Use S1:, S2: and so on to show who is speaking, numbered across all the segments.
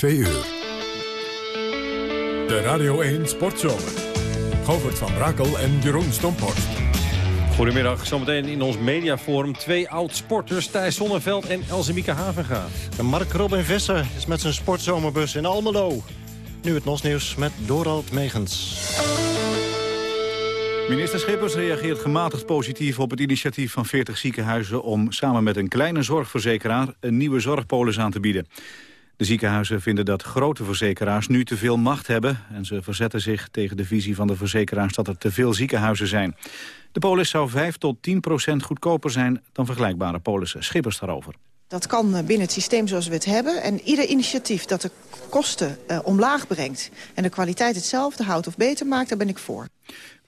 S1: 2 uur. De Radio 1 Sportzomer. Govert van Brakel en Jeroen Stomphorst.
S2: Goedemiddag, zometeen in ons mediaforum twee oud-sporters... Thijs Zonneveld en Elzemieke Havenga.
S3: Mark Robin Visser is met zijn sportzomerbus in Almelo. Nu het NOS-nieuws met Dorald Megens.
S4: Minister Schippers reageert gematigd positief op het initiatief van 40 ziekenhuizen... om samen met een kleine zorgverzekeraar een nieuwe zorgpolis aan te bieden. De ziekenhuizen vinden dat grote verzekeraars nu te veel macht hebben... en ze verzetten zich tegen de visie van de verzekeraars dat er te veel ziekenhuizen zijn. De polis zou 5 tot 10 procent goedkoper zijn dan vergelijkbare polissen. Schippers daarover.
S5: Dat kan eh, binnen het systeem zoals we het hebben. En ieder initiatief dat de kosten uh, omlaag brengt... en de kwaliteit hetzelfde houdt of beter maakt, daar ben ik voor.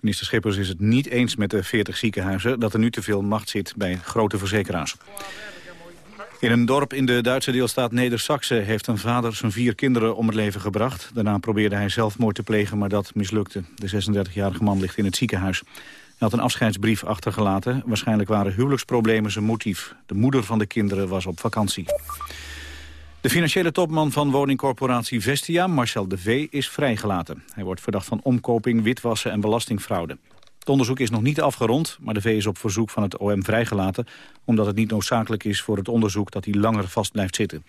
S4: Minister Schippers is het niet eens met de 40 ziekenhuizen... dat er nu te veel macht zit bij grote verzekeraars. In een dorp in de Duitse deelstaat Neder-Saxe heeft een vader zijn vier kinderen om het leven gebracht. Daarna probeerde hij zelfmoord te plegen, maar dat mislukte. De 36-jarige man ligt in het ziekenhuis. Hij had een afscheidsbrief achtergelaten. Waarschijnlijk waren huwelijksproblemen zijn motief. De moeder van de kinderen was op vakantie. De financiële topman van woningcorporatie Vestia, Marcel de V, is vrijgelaten. Hij wordt verdacht van omkoping, witwassen en belastingfraude. Het onderzoek is nog niet afgerond, maar de V is op verzoek van het OM vrijgelaten... omdat het niet noodzakelijk is voor het onderzoek dat hij langer vast blijft zitten.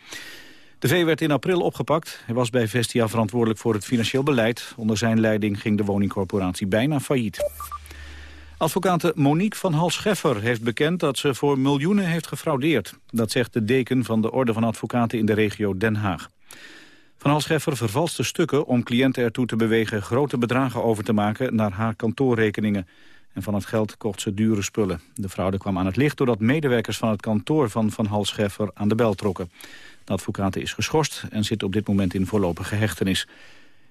S4: De V werd in april opgepakt. Hij was bij Vestia verantwoordelijk voor het financieel beleid. Onder zijn leiding ging de woningcorporatie bijna failliet. Advocate Monique van Hals-Scheffer heeft bekend dat ze voor miljoenen heeft gefraudeerd. Dat zegt de deken van de Orde van Advocaten in de regio Den Haag. Van Halscheffer vervalste stukken om cliënten ertoe te bewegen... grote bedragen over te maken naar haar kantoorrekeningen. En van het geld kocht ze dure spullen. De fraude kwam aan het licht doordat medewerkers van het kantoor van Van Halscheffer aan de bel trokken. De advocaat is geschorst en zit op dit moment in voorlopige hechtenis.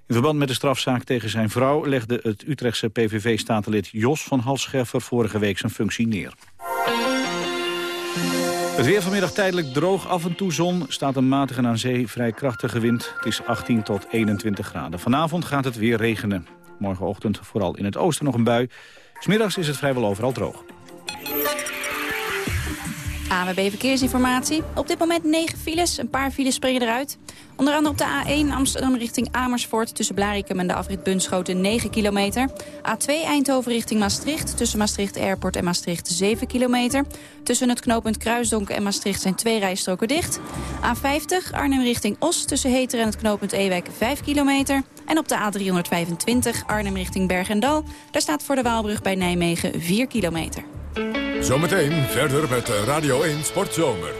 S4: In verband met de strafzaak tegen zijn vrouw legde het Utrechtse PVV-statenlid Jos van Halscheffer vorige week zijn functie neer. Het weer vanmiddag tijdelijk droog, af en toe zon. Staat een matige aan zee vrij krachtige wind. Het is 18 tot 21 graden. Vanavond gaat het weer regenen. Morgenochtend vooral in het oosten nog een bui. Smiddags is het vrijwel overal droog.
S6: AWB Verkeersinformatie. Op dit moment 9 files, een paar files springen eruit. Onder andere op de A1 Amsterdam richting Amersfoort... tussen Blarikum en de afrit Bunschoten 9 kilometer. A2 Eindhoven richting Maastricht, tussen Maastricht Airport en Maastricht 7 kilometer. Tussen het knooppunt Kruisdonk en Maastricht zijn twee rijstroken dicht. A50 Arnhem richting Os, tussen Heter en het knooppunt Ewijk 5 kilometer. En op de A325 Arnhem richting Bergendal... daar staat voor de Waalbrug bij Nijmegen 4 kilometer.
S1: Zometeen verder met Radio 1 Sportzomer.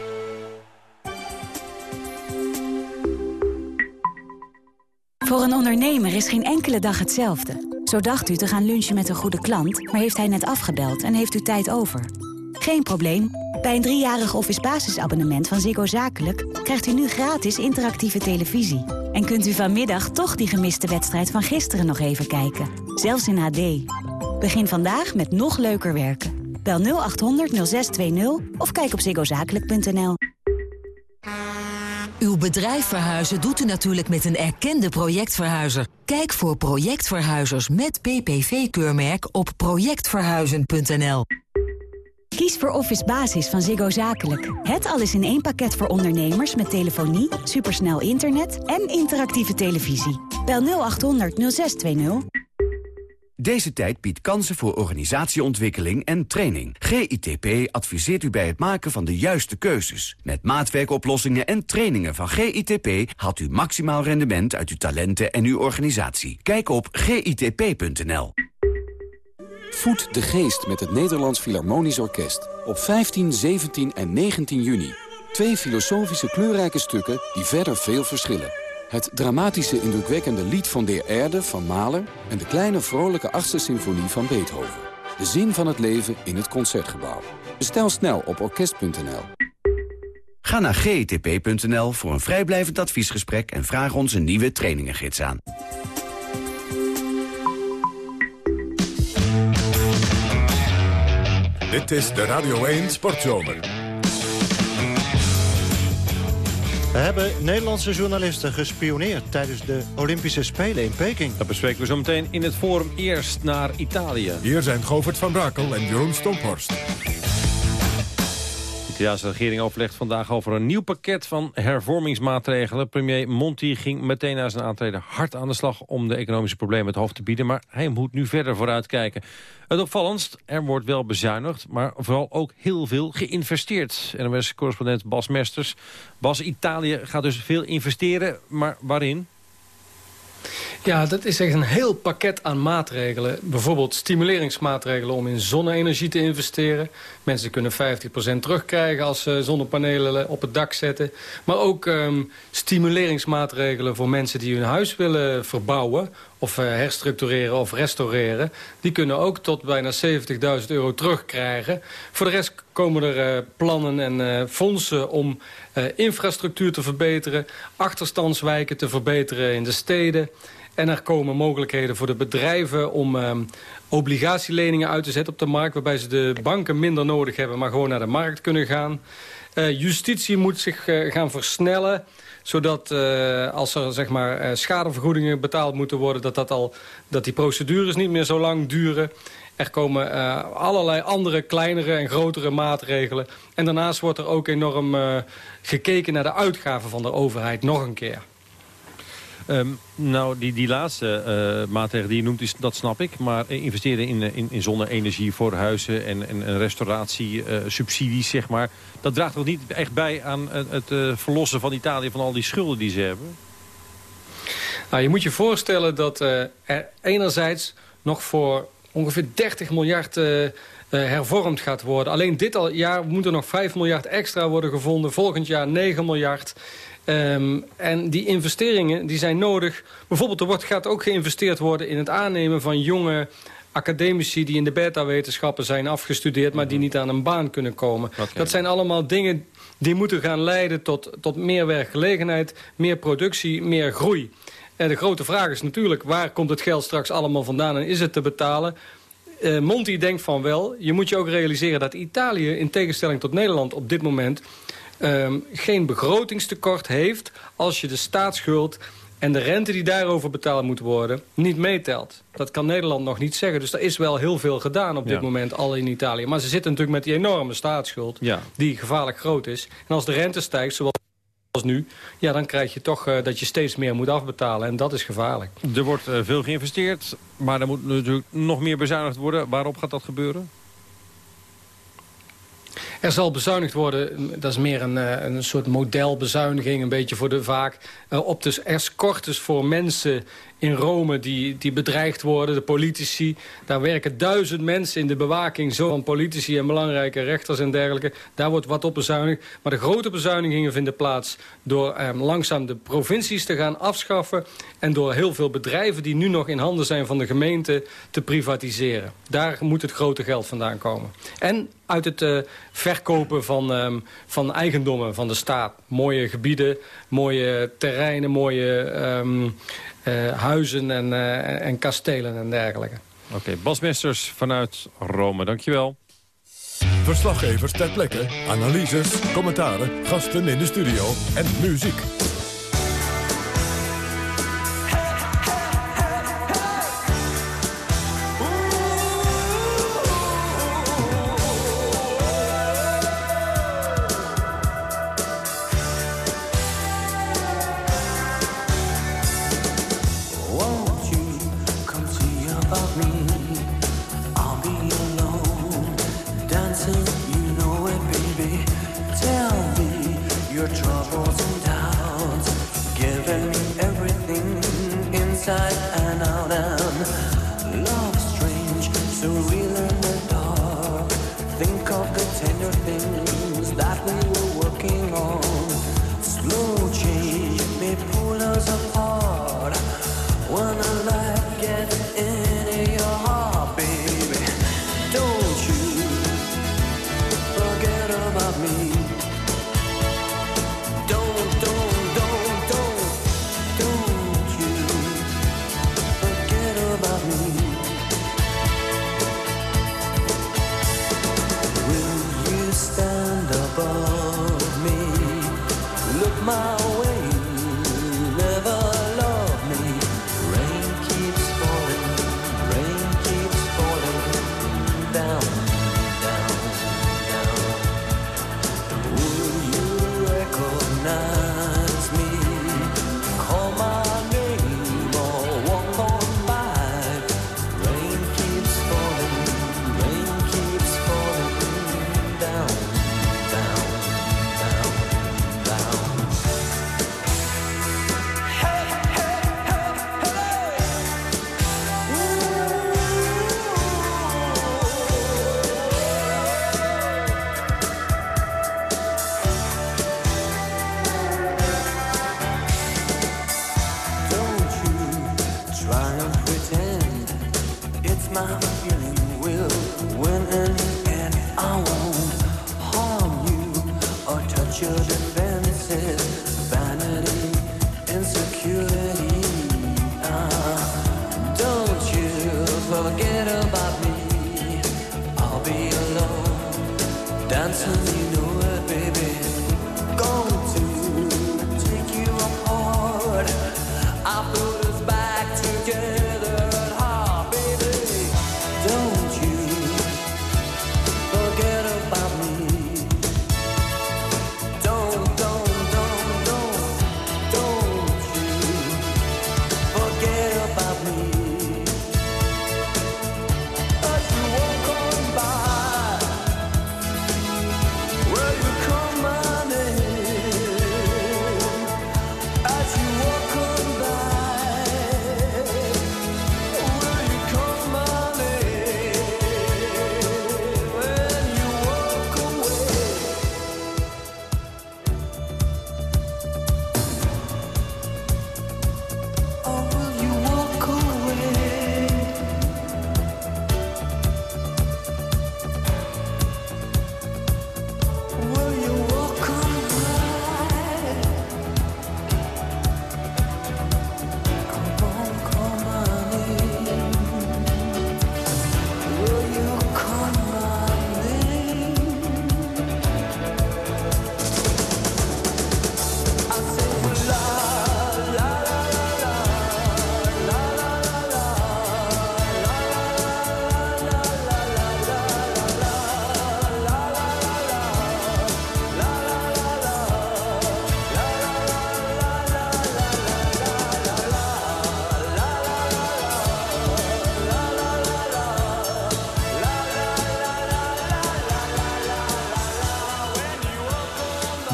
S7: Voor een ondernemer is geen enkele dag hetzelfde. Zo dacht u te gaan lunchen met een goede klant, maar heeft hij net afgebeld en heeft u tijd over. Geen probleem. Bij een driejarig office basisabonnement van Ziggo Zakelijk... krijgt u nu gratis interactieve televisie. En kunt u vanmiddag toch die gemiste wedstrijd van gisteren nog even kijken. Zelfs in HD. Begin vandaag met nog leuker werken. Bel 0800 0620 of kijk op ziggozakelijk.nl.
S8: Uw bedrijf verhuizen doet u natuurlijk met een erkende projectverhuizer. Kijk voor projectverhuizers met PPV-keurmerk op projectverhuizen.nl.
S7: Kies voor Office Basis van Ziggo Zakelijk. Het alles in één pakket voor ondernemers met telefonie, supersnel internet en interactieve televisie. Bel 0800 0620.
S9: Deze tijd biedt kansen voor organisatieontwikkeling en training. GITP adviseert u bij het maken van de juiste keuzes. Met maatwerkoplossingen en trainingen van GITP... haalt u maximaal rendement uit uw talenten en uw organisatie. Kijk op gitp.nl.
S10: Voed de geest met het Nederlands Philharmonisch Orkest. Op 15, 17 en 19 juni. Twee filosofische kleurrijke stukken die verder veel verschillen. Het dramatische indrukwekkende lied van De Erde van Mahler... en de kleine vrolijke achtste symfonie van Beethoven. De zin van het leven in het Concertgebouw. Bestel snel op orkest.nl.
S9: Ga naar gtp.nl voor een vrijblijvend adviesgesprek... en vraag ons een nieuwe trainingengids aan.
S1: Dit is de Radio 1 Sportzomer.
S3: Hebben Nederlandse journalisten gespioneerd tijdens de Olympische Spelen in Peking.
S2: Dat bespreken we zo meteen in het forum eerst naar Italië.
S1: Hier zijn Govert van Brakel en Jeroen Stomphorst.
S2: De regering overlegt vandaag over een nieuw pakket van hervormingsmaatregelen. Premier Monti ging meteen na zijn aantreden hard aan de slag om de economische problemen het hoofd te bieden. Maar hij moet nu verder vooruitkijken. Het opvallendst, er wordt wel bezuinigd, maar vooral ook heel veel geïnvesteerd. NOS-correspondent Bas Mesters. Bas, Italië gaat dus veel investeren, maar waarin?
S11: Ja, dat is echt een heel pakket aan maatregelen. Bijvoorbeeld stimuleringsmaatregelen om in zonne-energie te investeren. Mensen kunnen 50% terugkrijgen als ze zonnepanelen op het dak zetten. Maar ook um, stimuleringsmaatregelen voor mensen die hun huis willen verbouwen... of uh, herstructureren of restaureren. Die kunnen ook tot bijna 70.000 euro terugkrijgen. Voor de rest komen er uh, plannen en uh, fondsen om infrastructuur te verbeteren... achterstandswijken te verbeteren in de steden... En er komen mogelijkheden voor de bedrijven om um, obligatieleningen uit te zetten op de markt... waarbij ze de banken minder nodig hebben, maar gewoon naar de markt kunnen gaan. Justitie moet zich gaan versnellen zodat uh, als er zeg maar, uh, schadevergoedingen betaald moeten worden... Dat, dat, al, dat die procedures niet meer zo lang duren. Er komen uh, allerlei andere kleinere en grotere maatregelen. En daarnaast wordt er ook enorm gekeken naar de uitgaven van de overheid nog een keer.
S2: Um, nou, die, die laatste uh, maatregel die je noemt, is, dat snap ik. Maar investeren in, in, in zonne-energie voor huizen en, en, en restauratie-subsidies, uh, zeg maar... dat draagt toch niet echt bij aan het verlossen van Italië van al die schulden die ze hebben?
S11: Nou, je moet je voorstellen dat er enerzijds nog voor ongeveer 30 miljard... hervormd gaat worden. Alleen dit al jaar moet er nog 5 miljard extra worden gevonden. Volgend jaar 9 miljard. Um, en die investeringen die zijn nodig. Bijvoorbeeld er wordt, gaat ook geïnvesteerd worden in het aannemen van jonge academici die in de beta-wetenschappen zijn afgestudeerd... maar die niet aan een baan kunnen komen. Okay. Dat zijn allemaal dingen die moeten gaan leiden tot, tot meer werkgelegenheid... meer productie, meer groei. En de grote vraag is natuurlijk, waar komt het geld straks allemaal vandaan... en is het te betalen? Uh, Monti denkt van wel, je moet je ook realiseren dat Italië... in tegenstelling tot Nederland op dit moment um, geen begrotingstekort heeft... als je de staatsschuld en de rente die daarover betaald moet worden niet meetelt. Dat kan Nederland nog niet zeggen. Dus er is wel heel veel gedaan op dit ja. moment al in Italië. Maar ze zitten natuurlijk met die enorme staatsschuld ja. die gevaarlijk groot is. En als de rente stijgt, zoals nu, ja, dan krijg je toch uh, dat je steeds meer moet afbetalen. En dat is gevaarlijk.
S2: Er wordt uh, veel geïnvesteerd, maar er moet natuurlijk nog meer bezuinigd worden. Waarop gaat dat gebeuren?
S11: Er zal bezuinigd worden, dat is meer een, een soort modelbezuiniging... een beetje voor de vaak. Uh, op de escortes voor mensen in Rome die, die bedreigd worden, de politici. Daar werken duizend mensen in de bewaking, zo van politici en belangrijke rechters en dergelijke. Daar wordt wat op bezuinigd. Maar de grote bezuinigingen vinden plaats door um, langzaam de provincies te gaan afschaffen... en door heel veel bedrijven die nu nog in handen zijn van de gemeente te privatiseren. Daar moet het grote geld vandaan komen. En uit het uh, verkopen van, um, van eigendommen van de staat. Mooie gebieden, mooie terreinen, mooie... Uh, huizen en, uh, en kastelen en dergelijke.
S2: Oké, okay, Bas Mesters vanuit Rome, dankjewel.
S1: Verslaggevers ter plekke, analyses, commentaren, gasten in de studio en muziek.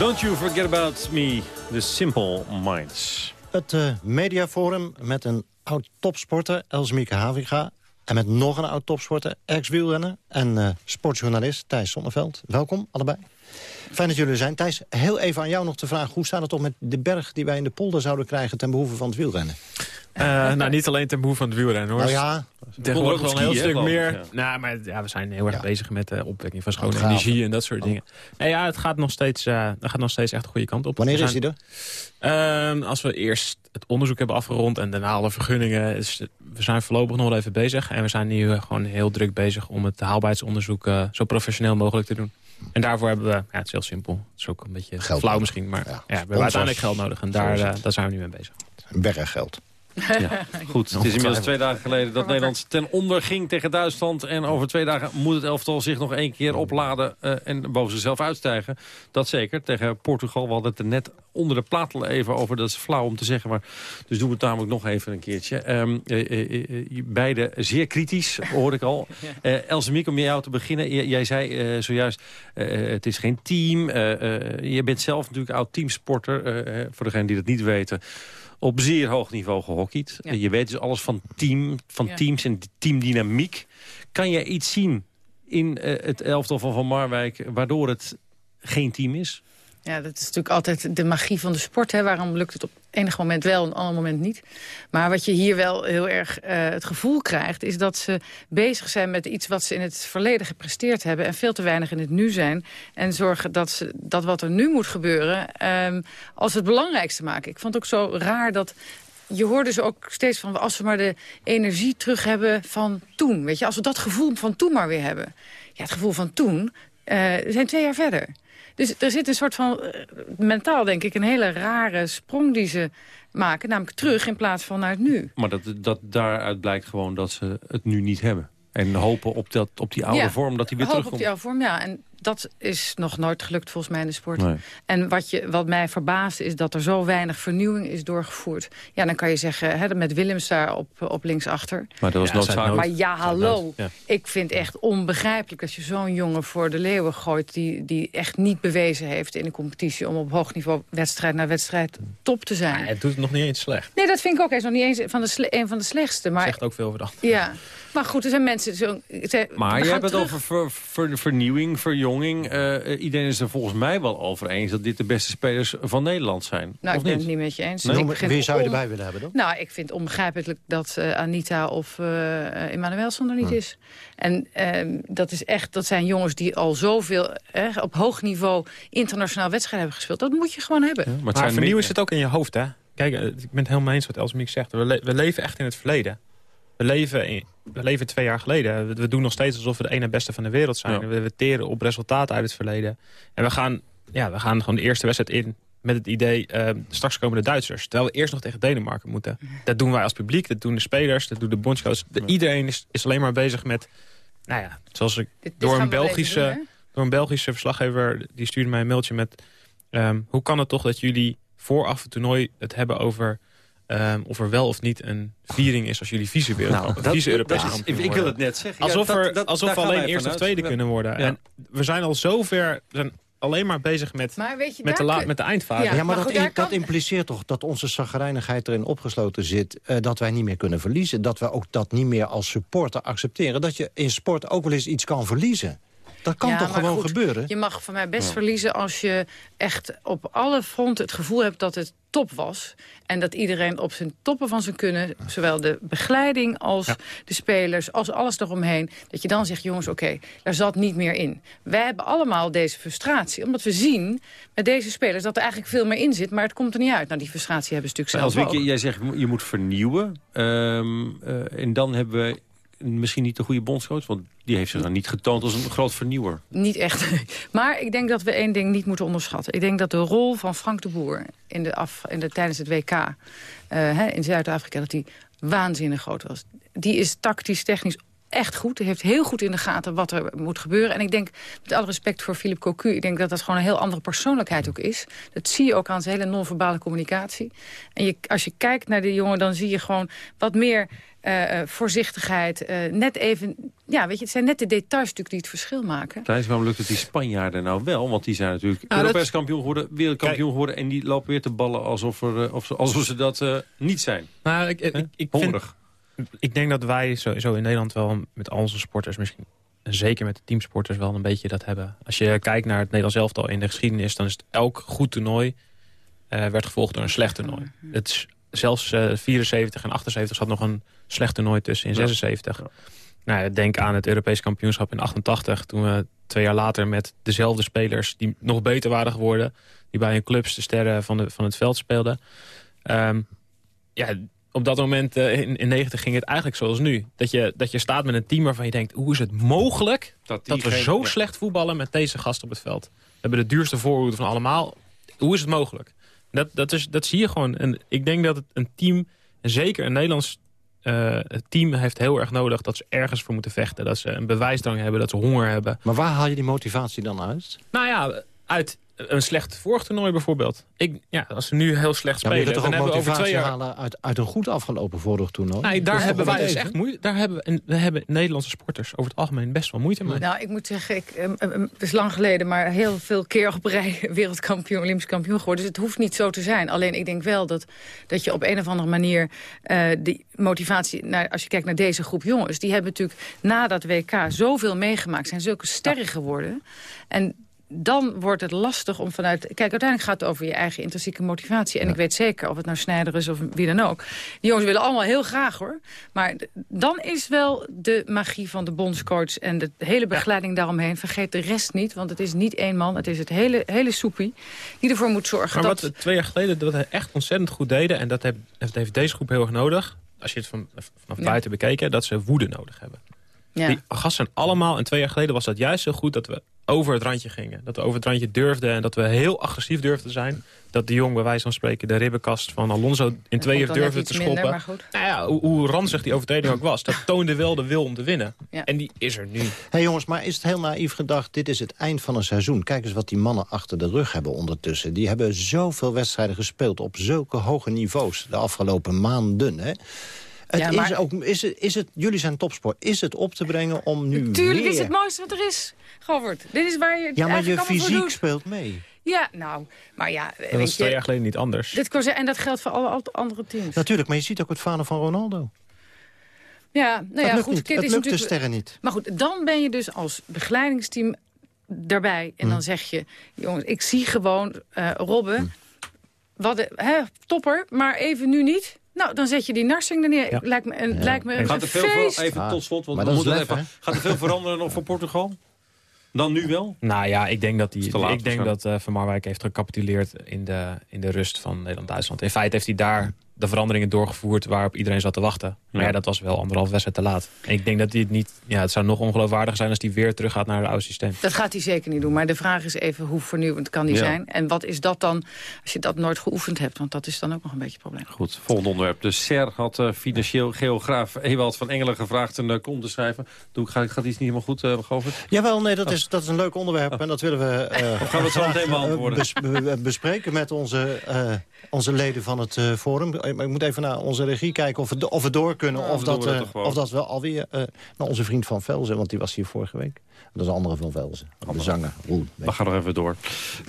S2: Don't you forget about me, the simple minds.
S3: Het uh, mediaforum met een oud-topsporter, Elsmieke Haviga... en met nog een oud-topsporter, ex-wielrenner en uh, sportjournalist Thijs Zonneveld. Welkom, allebei. Fijn dat jullie er zijn. Thijs, heel even aan jou nog te vragen... hoe staat het toch met de berg die wij in de polder zouden krijgen... ten behoeve van het wielrennen?
S12: Uh, nou, niet alleen ten behoeve van het wielrennen, hoor.
S3: Nou ja,
S12: tegenwoordig wel een heel stuk meer. Ja. Nou, maar ja, we zijn heel erg ja. bezig met de opwekking van schone energie en dat soort dingen. Nee, ja, het gaat nog steeds, uh, het gaat nog steeds echt de goede kant op.
S3: Wanneer is die
S12: er? Uh, als we eerst het onderzoek hebben afgerond en daarna alle vergunningen. We zijn voorlopig nog wel even bezig. En we zijn nu gewoon heel druk bezig om het haalbaarheidsonderzoek uh, zo professioneel mogelijk te doen. En daarvoor hebben we, ja, het is heel simpel. Het is ook een beetje geld flauw misschien, maar ja. ja we hebben uiteindelijk geld nodig. En daar, uh, daar zijn we nu mee bezig.
S3: Een berg geld.
S2: Ja, goed. Het is inmiddels twee dagen geleden dat Nederland ten onder ging tegen Duitsland. En over twee dagen moet het elftal zich nog één keer opladen uh, en boven zichzelf uitstijgen. Dat zeker. Tegen Portugal, we hadden het er net onder de plaat even over. Dat is flauw om te zeggen, maar dus doen we het namelijk nog even een keertje. Um, uh, uh, beide zeer kritisch, hoor ik al. Uh, Elsemiek, om met jou te beginnen. jij zei zojuist, het is geen team. je bent zelf natuurlijk oud teamsporter, voor degenen die dat niet weten op zeer hoog niveau gehockeyd. Ja. Je weet dus alles van, team, van ja. teams en teamdynamiek. Kan je iets zien in uh, het elftal van Van Marwijk... waardoor het geen team is?
S13: Ja, dat is natuurlijk altijd de magie van de sport. Hè. Waarom lukt het op enig moment wel en op ander moment niet? Maar wat je hier wel heel erg uh, het gevoel krijgt... is dat ze bezig zijn met iets wat ze in het verleden gepresteerd hebben... en veel te weinig in het nu zijn. En zorgen dat, ze, dat wat er nu moet gebeuren... Um, als het belangrijkste maken. Ik vond het ook zo raar dat je hoorde ze ook steeds van... als we maar de energie terug hebben van toen. Weet je, als we dat gevoel van toen maar weer hebben. Ja, het gevoel van toen, uh, zijn twee jaar verder. Dus er zit een soort van, uh, mentaal denk ik, een hele rare sprong die ze maken. Namelijk terug in plaats van naar het nu.
S2: Maar dat, dat, daaruit blijkt gewoon dat ze het nu niet hebben. En hopen op, dat, op die oude
S13: ja,
S2: vorm dat hij weer terugkomt.
S13: op die oude vorm, ja. En dat is nog nooit gelukt volgens mij in de sport.
S2: Nee.
S13: En wat, je, wat mij verbaast is dat er zo weinig vernieuwing is doorgevoerd. Ja, dan kan je zeggen, hè, met Willems daar op, op linksachter.
S2: Maar dat was
S13: ja,
S2: noodzakelijk.
S13: Maar ja, hallo. Ja. Ik vind echt onbegrijpelijk als je zo'n jongen voor de leeuwen gooit... Die, die echt niet bewezen heeft in de competitie... om op hoog niveau wedstrijd na wedstrijd top te zijn.
S12: Ja, het doet het nog niet eens slecht.
S13: Nee, dat vind ik ook. Hij is nog niet eens van de een van de slechtste. Maar,
S12: zegt ook veel over dat.
S13: Ja, maar goed, er zijn mensen... Zo, ze,
S2: maar je hebt het over ver, ver, vernieuwing, verjonging... Uh, iedereen is er volgens mij wel over eens dat dit de beste spelers van Nederland zijn.
S13: Nou,
S2: of
S13: ik ben
S2: niet?
S13: het niet met je eens.
S3: Nee? Wie zou je erbij willen hebben dan?
S13: Nou, ik vind het onbegrijpelijk dat uh, Anita of uh, Emmanuelson er niet
S3: Hm.
S13: is. En uh, dat, is echt, dat zijn jongens die al zoveel eh, op hoog niveau internationaal wedstrijden hebben gespeeld. Dat moet je gewoon hebben.
S12: Ja, maar, maar vernieuwen zit ook in je hoofd, hè? Kijk, ik ben het helemaal eens wat Elsemiek zegt. We, le we leven echt in het verleden. We leven, in, we leven twee jaar geleden. We, we, doen nog steeds alsof we de ene beste van de wereld zijn. Ja. We, we teren op resultaten uit het verleden. En we gaan, ja, we gaan gewoon de eerste wedstrijd in met het idee... Uh, straks komen de Duitsers. Terwijl we eerst nog tegen Denemarken moeten. Dat doen wij als publiek, dat doen de spelers, dat doen de bondscoach. De, iedereen is, is alleen maar bezig met... Nou ja, zoals ik
S13: dit,
S12: door,
S13: dit
S12: een Belgische, doen, door een Belgische verslaggever... die stuurde mij een mailtje met... Um, hoe kan het toch dat jullie vooraf het toernooi het hebben over... Um, of er wel of niet een viering is als jullie vice wereld nou,
S2: dat,
S12: vice Europese
S2: dat is, Ik wil het net zeggen.
S12: Alsof,
S2: ja,
S12: er,
S2: dat, dat,
S12: alsof we alleen eerst of tweede kunnen worden. Ja. En we zijn al zover... We zijn alleen maar bezig met,
S13: maar je,
S12: met, de, la, met de eindfase.
S3: Ja, ja maar, maar goed, dat, dat impliceert toch dat onze zagrijnigheid erin opgesloten zit... Uh, dat wij niet meer kunnen verliezen. Dat we ook dat niet meer als supporter accepteren. Dat je in sport ook wel eens iets kan verliezen. Dat kan
S13: ja,
S3: toch gewoon
S13: goed,
S3: gebeuren?
S13: Je mag van mij best ja. verliezen als je echt op alle fronten het gevoel hebt dat het top was. En dat iedereen op zijn toppen van zijn kunnen, zowel de begeleiding als ja. de spelers, als alles eromheen, dat je dan zegt, jongens, oké, okay, daar zat niet meer in. Wij hebben allemaal deze frustratie, omdat we zien met deze spelers dat er eigenlijk veel meer in zit, maar het komt er niet uit. Nou, die frustratie hebben ze natuurlijk zelf
S2: Als
S13: ook.
S2: Jij zegt, je moet vernieuwen, um, uh, en dan hebben we misschien niet de goede bondscoach? Want die heeft zich dan niet getoond als een groot vernieuwer.
S13: Niet echt. Maar ik denk dat we één ding niet moeten onderschatten. Ik denk dat de rol van Frank de Boer in de in de, tijdens het WK hè, in Zuid-Afrika... dat die waanzinnig groot was. Die is tactisch, technisch echt goed. Hij heeft heel goed in de gaten wat er moet gebeuren. En ik denk, met alle respect voor Philippe Cocu... ik denk dat dat gewoon een heel andere persoonlijkheid ook is. Dat zie je ook aan zijn hele non-verbale communicatie. En je, als je kijkt naar die jongen, dan zie je gewoon wat meer... Uh, voorzichtigheid, uh, net even... Ja, weet je, het zijn net de details natuurlijk die het verschil maken.
S2: Thijs, waarom lukt het die Spanjaarden nou wel? Want die zijn natuurlijk ah, Europees kampioen geworden, wereldkampioen geworden... en die lopen weer te ballen alsof, er, of, alsof ze dat niet zijn.
S12: Nou, ik, ik, ik, vind, ik denk dat wij sowieso in Nederland wel met al onze sporters misschien... en zeker met de teamsporters wel een beetje dat hebben. Als je kijkt naar het Nederlands elftal in de geschiedenis... dan is het elk goed toernooi werd gevolgd door een slecht toernooi. Het is zelfs uh, 74 en 78 zat nog een slecht toernooi tussen in 76. Nou, denk aan het Europees kampioenschap in 88. Toen we twee jaar later met dezelfde spelers die nog beter waren geworden. Die bij hun clubs de sterren van, de, van het veld speelden. Um, ja, op dat moment uh, in, in 90 ging het eigenlijk zoals nu. Dat je, dat je staat met een team waarvan je denkt... hoe is het mogelijk dat, dat we zo slecht voetballen met deze gast op het veld? We hebben de duurste voorhoede van allemaal. Hoe is het mogelijk? Dat, dat, is, dat zie je gewoon. En ik denk dat het een team, en zeker een Nederlands uh, team heeft heel erg nodig dat ze ergens voor moeten vechten. Dat ze een bewijsdrang hebben, dat ze honger hebben.
S3: Maar waar haal je die motivatie dan uit?
S12: Nou ja, uit een slecht vorig toernooi bijvoorbeeld. Ik, ja, als ze nu heel slecht spelen...
S3: Ja, dan hebben we over twee jaar... halen uit, uit een goed afgelopen vorig toernooi?
S12: Nee, daar hebben wij dus echt moeite... Daar hebben, en we hebben Nederlandse sporters over het algemeen best wel moeite mee.
S13: Nou, ik moet zeggen, ik, um, het is lang geleden... maar heel veel keer op rij wereldkampioen, Olympisch kampioen geworden. Dus het hoeft niet zo te zijn. Alleen ik denk wel dat, dat je op een of andere manier... Uh, die motivatie, naar, als je kijkt naar deze groep jongens... die hebben natuurlijk na dat WK zoveel meegemaakt... zijn zulke sterren geworden... En dan wordt het lastig om vanuit... Kijk, uiteindelijk gaat het over je eigen intrinsieke motivatie. En ik weet zeker, of het nou Snijder is of wie dan ook. Die jongens willen allemaal heel graag, hoor. Maar dan is wel de magie van de bondscoach... en de hele begeleiding daaromheen. Vergeet de rest niet, want het is niet één man. Het is het hele, hele soepie die ervoor moet zorgen
S12: maar
S13: dat...
S12: wat twee jaar geleden dat we echt ontzettend goed deden... en dat heeft, deze groep heel erg nodig... als je het van, vanaf buiten bekeken... dat ze woede nodig hebben. Ja. Die gasten zijn allemaal, en twee jaar geleden was dat juist zo goed... dat we over het randje gingen. Dat we over het randje durfden en dat we heel agressief durfden zijn. Dat de jong bij wijze van spreken de ribbenkast van Alonso in tweeën durfde te schoppen. Minder, nou ja, hoe, hoe ranzig die overtreding ook was. Dat toonde wel de wil om te winnen. En die is er nu. Hé
S3: hey jongens, maar is het heel naïef gedacht... dit is het eind van een seizoen. Kijk eens wat die mannen achter de rug hebben ondertussen. Die hebben zoveel wedstrijden gespeeld op zulke hoge niveaus... de afgelopen maanden, hè? Het ja, maar... is ook, is, het, is het, jullie zijn topsport. Is het op te brengen om nu
S13: Tuurlijk is het mooiste wat er is, Govert. Dit is waar je
S3: Ja, maar je fysiek speelt mee.
S13: Ja, nou, maar ja...
S12: Dat was twee jaar geleden niet anders.
S13: Dit kon, en dat geldt voor alle andere teams.
S3: Natuurlijk, maar je ziet ook het vader van Ronaldo.
S13: Ja, nou ja, goed.
S3: Niet. Het is lukt de sterren niet.
S13: Maar goed, dan ben je dus als begeleidingsteam daarbij. En dan hm. zeg je, jongens, ik zie gewoon uh, Robben... Hm. Wat, hè, topper, maar even nu niet. Nou, dan zet je die narsing er neer. Lijkt me, een, lijkt me een gaat er veel
S2: Even tot slot, want we moeten even, gaat er veel veranderen nog voor Portugal? Dan nu wel?
S12: Nou ja, ik denk dat, die, ik denk dat uh, Van Marwijk heeft gecapituleerd in de, in de rust van Nederland-Duitsland. In feite heeft hij daar de veranderingen doorgevoerd waarop iedereen zat te wachten. Maar ja, dat was wel anderhalf wedstrijd te laat. En ik denk dat hij het niet... Ja, het zou nog ongeloofwaardiger zijn als hij weer terug gaat naar het oude systeem.
S13: Dat gaat hij zeker niet doen. Maar de vraag is even hoe vernieuwend kan hij zijn? En wat is dat dan als je dat nooit geoefend hebt? Want dat is dan ook nog een beetje een probleem.
S2: Goed, volgende onderwerp. De SER had uh, financieel geograaf Ewald van Engelen gevraagd een uh, kom te schrijven. Doe, gaat, gaat iets niet helemaal goed, uh, Govert?
S3: Jawel, nee, dat is, dat is een leuk onderwerp. Oh. En dat willen we,
S2: of gaan we het zo meteen beantwoorden?
S3: bespreken met onze, onze leden van het forum. Ik moet even naar onze regie kijken of we, of we door kunnen. of, dat, uh, of dat we alweer uh, naar onze vriend Van Velzen, want die was hier vorige week. Dat is een andere Van Velzen, de zanger.
S2: We gaan nog even door.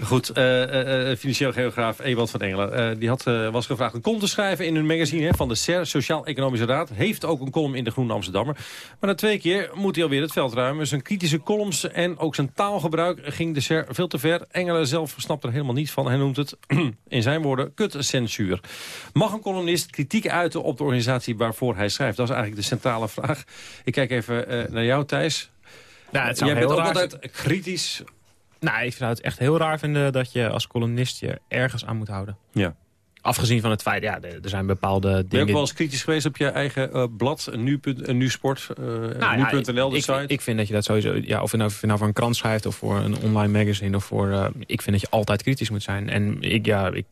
S2: Goed, uh, financieel geograaf Ewald van Engelen. die had, was gevraagd een column te schrijven in een magazine hè, van de SER, Sociaal-Economische Raad. Heeft ook een column in de Groene Amsterdammer. Maar na twee keer moet hij alweer het veld ruimen. Zijn kritische columns en ook zijn taalgebruik ging de SER veel te ver. Engelen zelf snapt er helemaal niets van. Hij noemt het, in zijn woorden, kutcensuur. Mag een columnist kritiek uiten op de organisatie waarvoor hij schrijft? Dat is eigenlijk de centrale vraag. Ik kijk even uh, naar jou, Thijs.
S12: Nou, het Jij bent
S2: ook altijd kritisch.
S12: Nou, ik zou het echt heel raar vinden dat je als columnist je ergens aan moet houden.
S2: Ja.
S12: Afgezien van het feit, ja, er zijn bepaalde dingen... Ben je
S2: ook wel eens kritisch geweest op je eigen uh, blad, nu, nu sport, uh, nou, nu.nl, de
S12: ik,
S2: site?
S12: Ik vind dat je dat sowieso, ja, of je nou, of je nou voor een krant schrijft of voor een online magazine of voor... Ik vind dat je altijd kritisch moet zijn. En ik, ja, ik,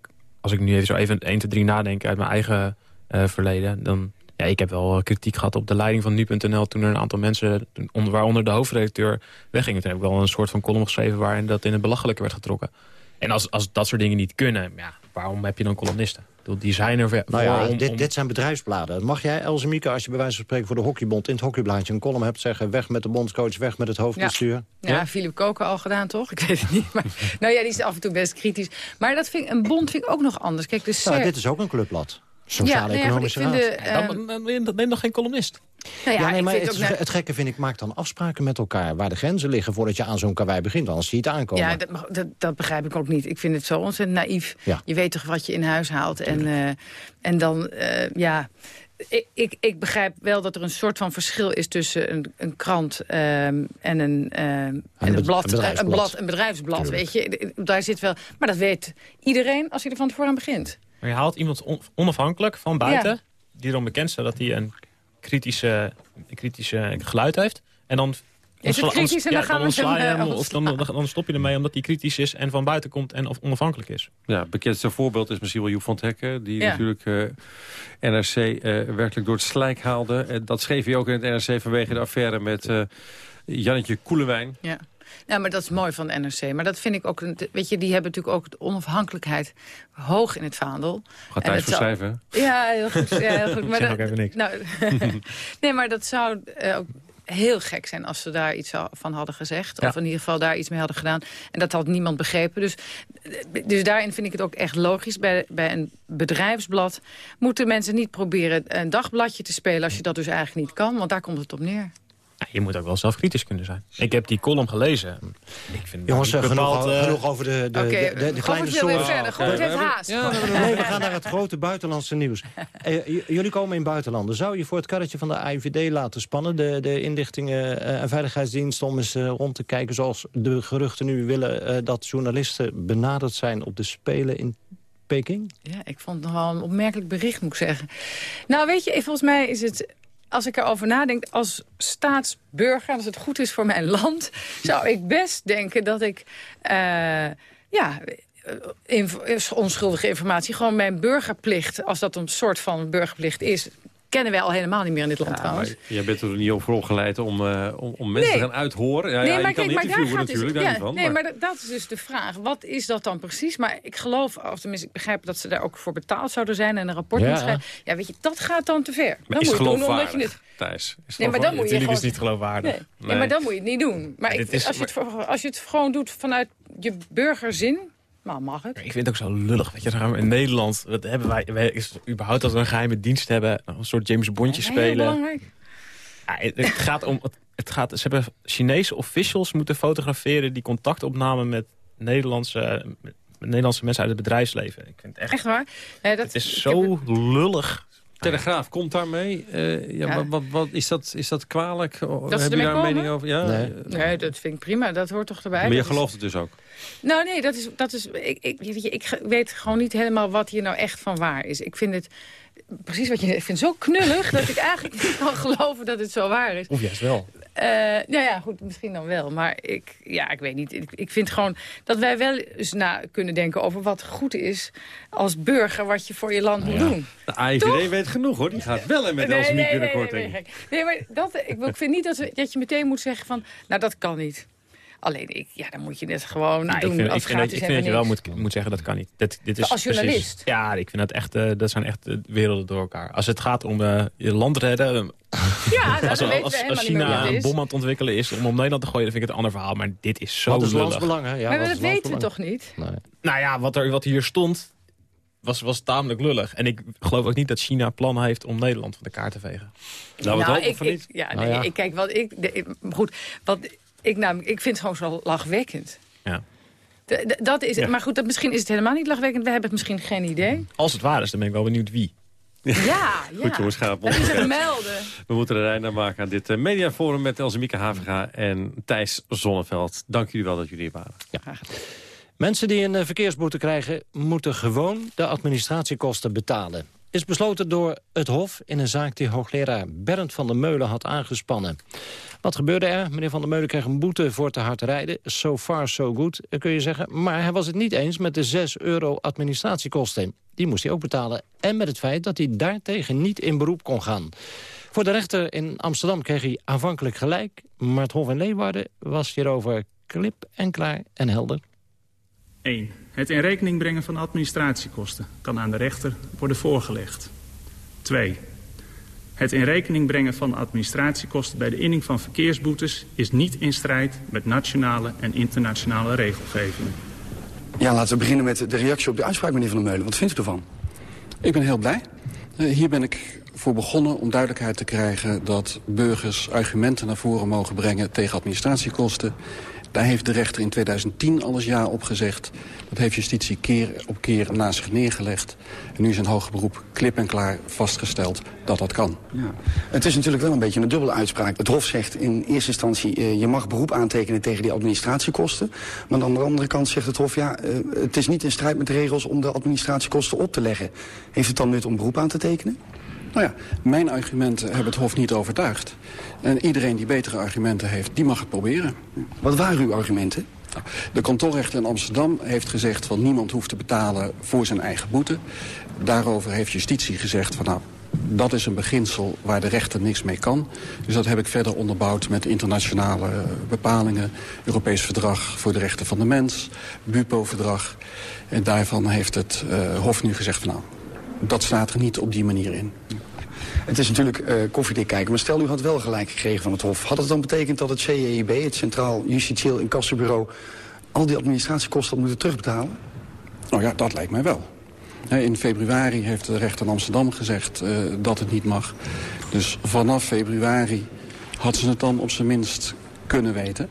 S12: als ik nu even zo even 1, 2, 3 nadenk uit mijn eigen verleden, dan Ja, ik heb wel kritiek gehad op de leiding van nu.nl... toen er een aantal mensen, waaronder de hoofdredacteur, weggingen. Toen heb ik wel een soort van column geschreven... waarin dat in het belachelijke werd getrokken. En als, als dat soort dingen niet kunnen, ja, waarom heb je dan columnisten? Die zijn er
S3: nou ja, dit, dit, zijn bedrijfsbladen. Mag jij, Elzemieke, als je bij wijze van spreken voor de hockeybond... in het hockeyblaadje een column hebt, zeggen... weg met de bondscoach, weg met het hoofdbestuur?
S13: Ja, ja? ja Philip Koken al gedaan, toch? Ik weet het niet. Maar, nou ja, die is af en toe best kritisch. Maar dat vind, een bond vind ik ook nog anders. Kijk, de
S3: nou, dit is ook een clubblad. Sociaal-economische
S12: ja, nee, raad. De, uh, neem nog geen columnist.
S3: Nou ja, nee, maar het, het, gekke vind ik, maak dan afspraken met elkaar... waar de grenzen liggen voordat je aan zo'n karwei begint. Anders zie je het aankomen.
S13: Ja, dat, dat, dat, begrijp ik ook niet. Ik vind het zo ontzettend naïef. Je weet toch wat je in huis haalt. En, uh, en dan, uh, ja... Ik, ik, ik, begrijp wel dat er een soort van verschil is tussen een, een krant um, en, een, um, en een, blad, een bedrijfsblad. Een, blad, een bedrijfsblad weet je. Daar zit wel, maar dat weet iedereen als hij er van tevoren aan begint.
S12: Maar je haalt iemand onafhankelijk van buiten... die erom bekend staat dat hij een kritische, kritische geluid heeft. En dan
S13: is het kritisch en dan gaan we
S12: hem, hem of dan, dan, stop je ermee omdat hij kritisch is en van buiten komt en of onafhankelijk is.
S2: Ja, het bekendste voorbeeld is misschien wel Joep van het Hekken... die natuurlijk uh, NRC uh, werkelijk door het slijk haalde. Uh, dat schreef hij ook in het NRC vanwege de affaire met Jannetje Koelewijn.
S13: Ja. Ja, maar dat is mooi van de NRC. Maar dat vind ik ook... Weet je, die hebben natuurlijk ook de onafhankelijkheid hoog in het vaandel.
S2: Gaat thuis verschrijven?
S13: Ja, heel goed. Ja, heel goed.
S12: Maar ook even niks. Nou,
S13: nee, maar dat zou uh, ook heel gek zijn als ze daar iets van hadden gezegd. Of in ieder geval daar iets mee hadden gedaan. En dat had niemand begrepen. Dus, dus daarin vind ik het ook echt logisch. Bij, bij een bedrijfsblad moeten mensen niet proberen een dagbladje te spelen... als je dat dus eigenlijk niet kan. Want daar komt het op neer
S12: je moet ook wel zelf kritisch kunnen zijn. Ik heb die column gelezen. Ik
S3: vind Jongens, eh, bepaald, genoeg, uh, genoeg, over de, de, okay, de, de, de kleine
S13: verder. Het haast. Ja,
S3: nee, we gaan naar het grote buitenlandse nieuws. Uh, jullie komen in buitenlanden. Zou je voor het karretje van de AIVD laten spannen... de, de inlichtingen en veiligheidsdiensten om eens rond te kijken... zoals de geruchten nu willen dat journalisten benaderd zijn op de Spelen in Peking?
S13: Ja, ik vond het nogal een opmerkelijk bericht, moet ik zeggen. Nou, weet je, volgens mij is het als ik erover nadenk, als staatsburger... als het goed is voor mijn land... zou ik best denken dat ik... Uh, ja, onschuldige informatie, gewoon mijn burgerplicht... als dat een soort van burgerplicht is kennen wij al helemaal niet meer in dit land trouwens.
S2: Jij bent er niet over opgeleid om, uh, om, om, mensen te gaan uithoren. Ja, nee, ja, maar, je kan kijk, natuurlijk, dus, ja, van,
S13: Nee, maar, dat is dus de vraag. Wat is dat dan precies? Maar ik geloof, of tenminste ik begrijp dat ze daar ook voor betaald zouden zijn... en een rapport moeten schrijven. Ja, weet je, dat gaat dan te ver.
S2: Maar dan moet je doen omdat je het... Thijs,
S12: is nee, maar dan moet je gewoon... is niet geloofwaardig.
S13: Nee. nee. maar dan moet je het niet doen. Maar ik, als, je het, als je het gewoon doet vanuit je burgerzin mag het.
S12: Ik vind het ook zo lullig. Weet je, in Nederland wat hebben wij, wij is überhaupt dat we een geheime dienst hebben. Een soort James Bondje ja, spelen. belangrijk. Ja, het, het, gaat om, het gaat, ze hebben Chinese officials moeten fotograferen... die contactopnamen met Nederlandse, met Nederlandse mensen uit het bedrijfsleven. Ik vind het echt,
S13: echt waar?
S12: Ja, dat, het is zo lullig.
S2: Telegraaf komt daarmee. Uh, ja, ja. Wat, wat, is, dat, is dat kwalijk?
S13: Dat Heb je daar een mening over? Ja? Nee. nee. dat vind ik prima. Dat hoort toch erbij.
S2: Maar je gelooft het dus ook?
S13: Nou nee, dat is, dat is, ik, ik, ik, ik weet gewoon niet helemaal wat hier nou echt van waar is. Ik vind het precies wat je ik vind zo knullig dat ik eigenlijk niet kan geloven dat het zo waar is.
S12: Of juist wel.
S13: Uh, nou ja, goed, misschien dan wel. Maar ik, ja, ik weet niet. Ik, ik vind gewoon dat wij wel eens na kunnen denken over wat goed is als burger wat je voor je land moet doen.
S2: De AIVD weet genoeg hoor. Die gaat wel in met nee, nee, binnenkort. Nee, nee,
S13: nee, maar dat, ik, ik vind niet dat, we, dat je meteen moet zeggen van, nou dat kan niet. Alleen, ik, ja, dan moet je het gewoon nou, doen. Ik vind,
S12: als ik vind, dat, ik vind dat je wel moet, moet zeggen, dat kan niet. Dat, dit is
S13: als journalist?
S12: ja, ik vind dat echt, uh, dat zijn echt uh, werelden door elkaar. Als het gaat om uh, je land redden...
S13: ja,
S12: als, als, als China een bom aan het ontwikkelen is om op Nederland te gooien... dan vind ik het een ander verhaal. Maar dit is zo
S3: Wat is
S12: landsbelang,
S3: Ja,
S13: maar dat weten we toch niet?
S12: Nee. Nou ja, wat, er, wat hier stond, was, was tamelijk lullig. En ik geloof ook niet dat China plannen heeft om Nederland van de kaart te vegen.
S2: Nou, nou ik, ik,
S13: ja, nee, nou ja. ik kijk wat ik, de, goed, wat ik, nou, ik vind het gewoon zo lachwekkend.
S12: Ja.
S13: dat is, Maar goed, dat, misschien is het helemaal niet lachwekkend. We hebben het misschien geen idee.
S12: Als het waar is, dan ben ik wel benieuwd wie.
S13: Ja, ja.
S2: Goed jongens, gaan
S13: we is melden.
S2: We moeten er einde aan maken aan dit uh, mediaforum met Elsemieke Havenga en Thijs Zonneveld. Dank jullie wel dat jullie hier waren.
S3: Ja. Mensen die een eh, verkeersboete krijgen... moeten gewoon de administratiekosten betalen. Is besloten door het Hof in een zaak die hoogleraar Bernd van der Meulen had aangespannen. Wat gebeurde er? Meneer van der Meulen kreeg een boete voor te hard rijden. So far, so good, kun je zeggen. Maar hij was het niet eens met de 6 euro administratiekosten. Die moest hij ook betalen. En met het feit dat hij daartegen niet in beroep kon gaan. Voor de rechter in Amsterdam kreeg hij aanvankelijk gelijk. Maar het Hof in Leeuwarden was hierover klip en klaar en helder.
S14: 1. Het in rekening brengen van administratiekosten kan aan de rechter worden voorgelegd. 2. Het in rekening brengen van administratiekosten bij de inning van verkeersboetes is niet in strijd met nationale en internationale regelgeving.
S15: Ja, laten we beginnen met de reactie op de uitspraak, meneer Van der Meulen. Wat vindt u ervan?
S16: Ik ben heel blij. Uh, hier ben ik voor begonnen om duidelijkheid te krijgen dat burgers argumenten naar voren mogen brengen tegen administratiekosten daar heeft de rechter in 2010 alles ja op gezegd. Dat heeft justitie keer op keer naast zich neergelegd. En nu is een hoger beroep klip en klaar vastgesteld dat dat kan.
S15: Ja. Het is natuurlijk wel een beetje een dubbele uitspraak. Het Hof zegt in eerste instantie... Uh, je mag beroep aantekenen tegen die administratiekosten. Maar aan de andere kant zegt het Hof... ja, uh, het is niet in strijd met de regels om de administratiekosten op te leggen. Heeft het dan nut om beroep aan te tekenen?
S16: Nou ja, mijn argumenten hebben het Hof niet overtuigd. En iedereen die betere argumenten heeft, die mag het proberen.
S15: Wat waren uw argumenten?
S16: De kantonrechter in Amsterdam heeft gezegd... van niemand hoeft te betalen voor zijn eigen boete. Daarover heeft justitie gezegd van... nou, dat is een beginsel waar de rechter niks mee kan. Dus dat heb ik verder onderbouwd met internationale bepalingen. Europees Verdrag voor de Rechten van de Mens, BUPO-verdrag. En daarvan heeft het uh, Hof nu gezegd van nou, dat staat er niet op die manier in.
S15: Het is natuurlijk uh, koffiedik kijken, maar stel u had wel gelijk gekregen van het Hof. Had het dan betekend dat het CEIB, het Centraal Justitieel Incassobureau... al die administratiekosten had moeten terugbetalen?
S16: Nou ja, dat lijkt mij wel. In februari heeft de rechter in Amsterdam gezegd uh, dat het niet mag. Dus vanaf februari hadden ze het dan op zijn minst kunnen weten.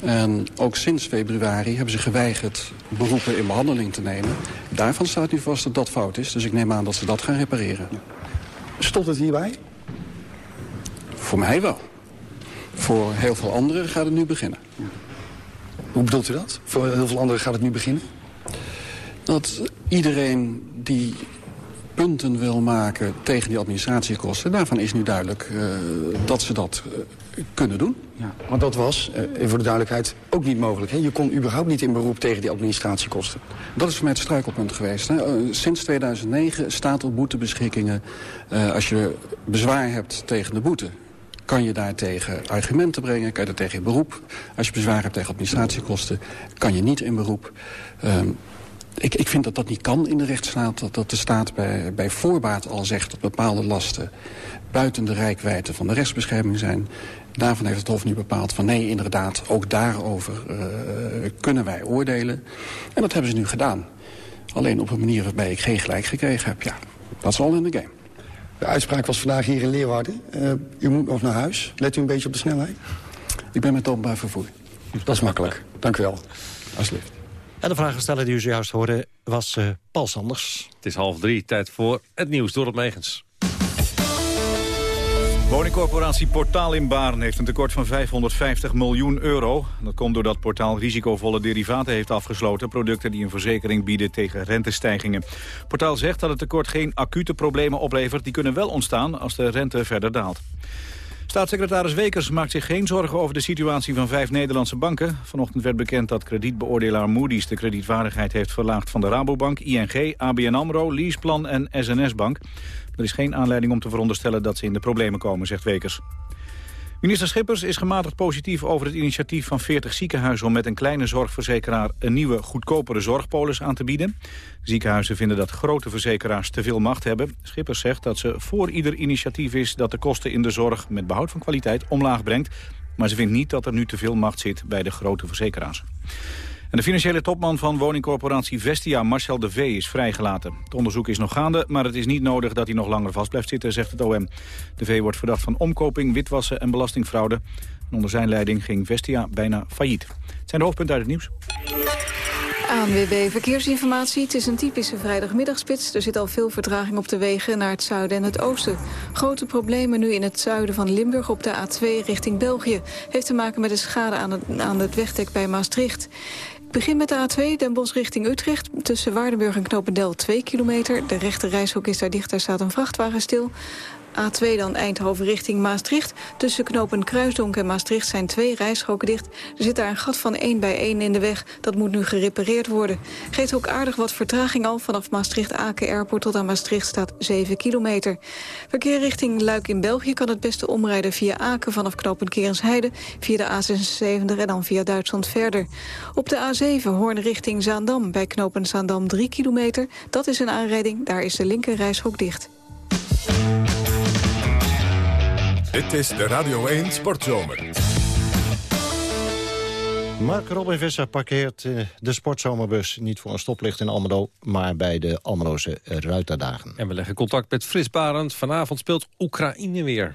S16: En ook sinds februari hebben ze geweigerd beroepen in behandeling te nemen. Daarvan staat nu vast dat dat fout is. Dus ik neem aan dat ze dat gaan repareren.
S15: Stopt het hierbij?
S16: Voor mij wel. Voor heel veel anderen gaat het nu beginnen.
S15: Hoe bedoelt u dat? Voor heel veel anderen gaat het nu beginnen?
S16: Dat iedereen die punten wil maken tegen die administratiekosten... daarvan is nu duidelijk uh, dat ze dat uh, kunnen doen.
S15: Ja, want dat was, uh, voor de duidelijkheid, ook niet mogelijk. Hè? Je kon überhaupt niet in beroep tegen die administratiekosten.
S16: Dat is voor mij het struikelpunt geweest. Hè? sinds 2009 staat op boetebeschikkingen... als je bezwaar hebt tegen de boete kan je daartegen argumenten brengen, kan je daartegen in beroep. Als je bezwaar hebt tegen administratiekosten, kan je niet in beroep. Ik, ik vind dat dat niet kan in de rechtsstaat. Dat, dat de staat bij, bij voorbaat al zegt dat bepaalde lasten buiten de rijkwijde van de rechtsbescherming zijn. Daarvan heeft het Hof nu bepaald van nee, inderdaad, ook daarover uh, kunnen wij oordelen. En dat hebben ze nu gedaan. Alleen op een manier waarbij ik geen gelijk gekregen heb. Ja, dat is al in de game.
S15: De uitspraak was vandaag hier in Leeuwarden. Uh, u moet nog naar huis. Let u een beetje op de snelheid?
S16: Ik ben met openbaar vervoer.
S15: Dat is makkelijk. Dank u wel.
S16: Alsjeblieft.
S3: En de vragensteller die u zojuist hoorde was uh, Paul Sanders.
S2: Het is half drie, tijd voor het nieuws door het Megens.
S4: Woningcorporatie Portaal in Baarn heeft een tekort van 550 miljoen euro. Dat komt doordat Portaal risicovolle derivaten heeft afgesloten. Producten die een verzekering bieden tegen rentestijgingen. Portaal zegt dat het tekort geen acute problemen oplevert. Die kunnen wel ontstaan als de rente verder daalt. Staatssecretaris Wekers maakt zich geen zorgen over de situatie van vijf Nederlandse banken. Vanochtend werd bekend dat kredietbeoordelaar Moody's de kredietwaardigheid heeft verlaagd van de Rabobank, ING, ABN AMRO, Leaseplan en SNS Bank. Er is geen aanleiding om te veronderstellen dat ze in de problemen komen, zegt Wekers. Minister Schippers is gematigd positief over het initiatief van 40 ziekenhuizen... om met een kleine zorgverzekeraar een nieuwe, goedkopere zorgpolis aan te bieden. Ziekenhuizen vinden dat grote verzekeraars te veel macht hebben. Schippers zegt dat ze voor ieder initiatief is dat de kosten in de zorg... met behoud van kwaliteit omlaag brengt. Maar ze vindt niet dat er nu te veel macht zit bij de grote verzekeraars. En de financiële topman van woningcorporatie Vestia, Marcel de V, is vrijgelaten. Het onderzoek is nog gaande, maar het is niet nodig dat hij nog langer vast blijft zitten, zegt het OM. De V wordt verdacht van omkoping, witwassen en belastingfraude. Onder zijn leiding ging Vestia bijna failliet. Het zijn de hoofdpunten uit het nieuws.
S17: ANWB Verkeersinformatie. Het is een typische vrijdagmiddagspits. Er zit al veel vertraging op de wegen naar het zuiden en het oosten. Grote problemen nu in het zuiden van Limburg op de A2 richting België. Heeft te maken met de schade aan het, aan het wegdek bij Maastricht. Begin met de A2, Den Bosch richting Utrecht. Tussen Waardenburg en Knopendel 2 kilometer. De rechte reishok is daar dicht, daar staat een vrachtwagen stil. A2 dan Eindhoven richting Maastricht. Tussen knopen Kruisdonk en Maastricht zijn twee rijstroken dicht. Er zit daar een gat van 1 bij 1 in de weg. Dat moet nu gerepareerd worden. Geeft ook aardig wat vertraging al. Vanaf Maastricht-Aken Airport tot aan Maastricht staat 7 kilometer. Verkeer richting Luik in België kan het beste omrijden via Aken... vanaf knopen Kerensheide, via de A76 en dan via Duitsland verder. Op de A7 Hoorn richting Zaandam. Bij knopen Zaandam 3 kilometer. Dat is een aanrijding, daar is de linker reishok dicht.
S1: Dit is de Radio 1 Sportzomer.
S3: Mark Robin Visser parkeert eh, de sportzomerbus niet voor een stoplicht in Almelo... maar bij de Almeloze Ruiterdagen.
S2: En we leggen contact met Fris Barend. Vanavond speelt Oekraïne weer.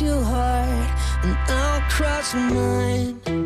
S18: Cross your heart and I'll cross mine.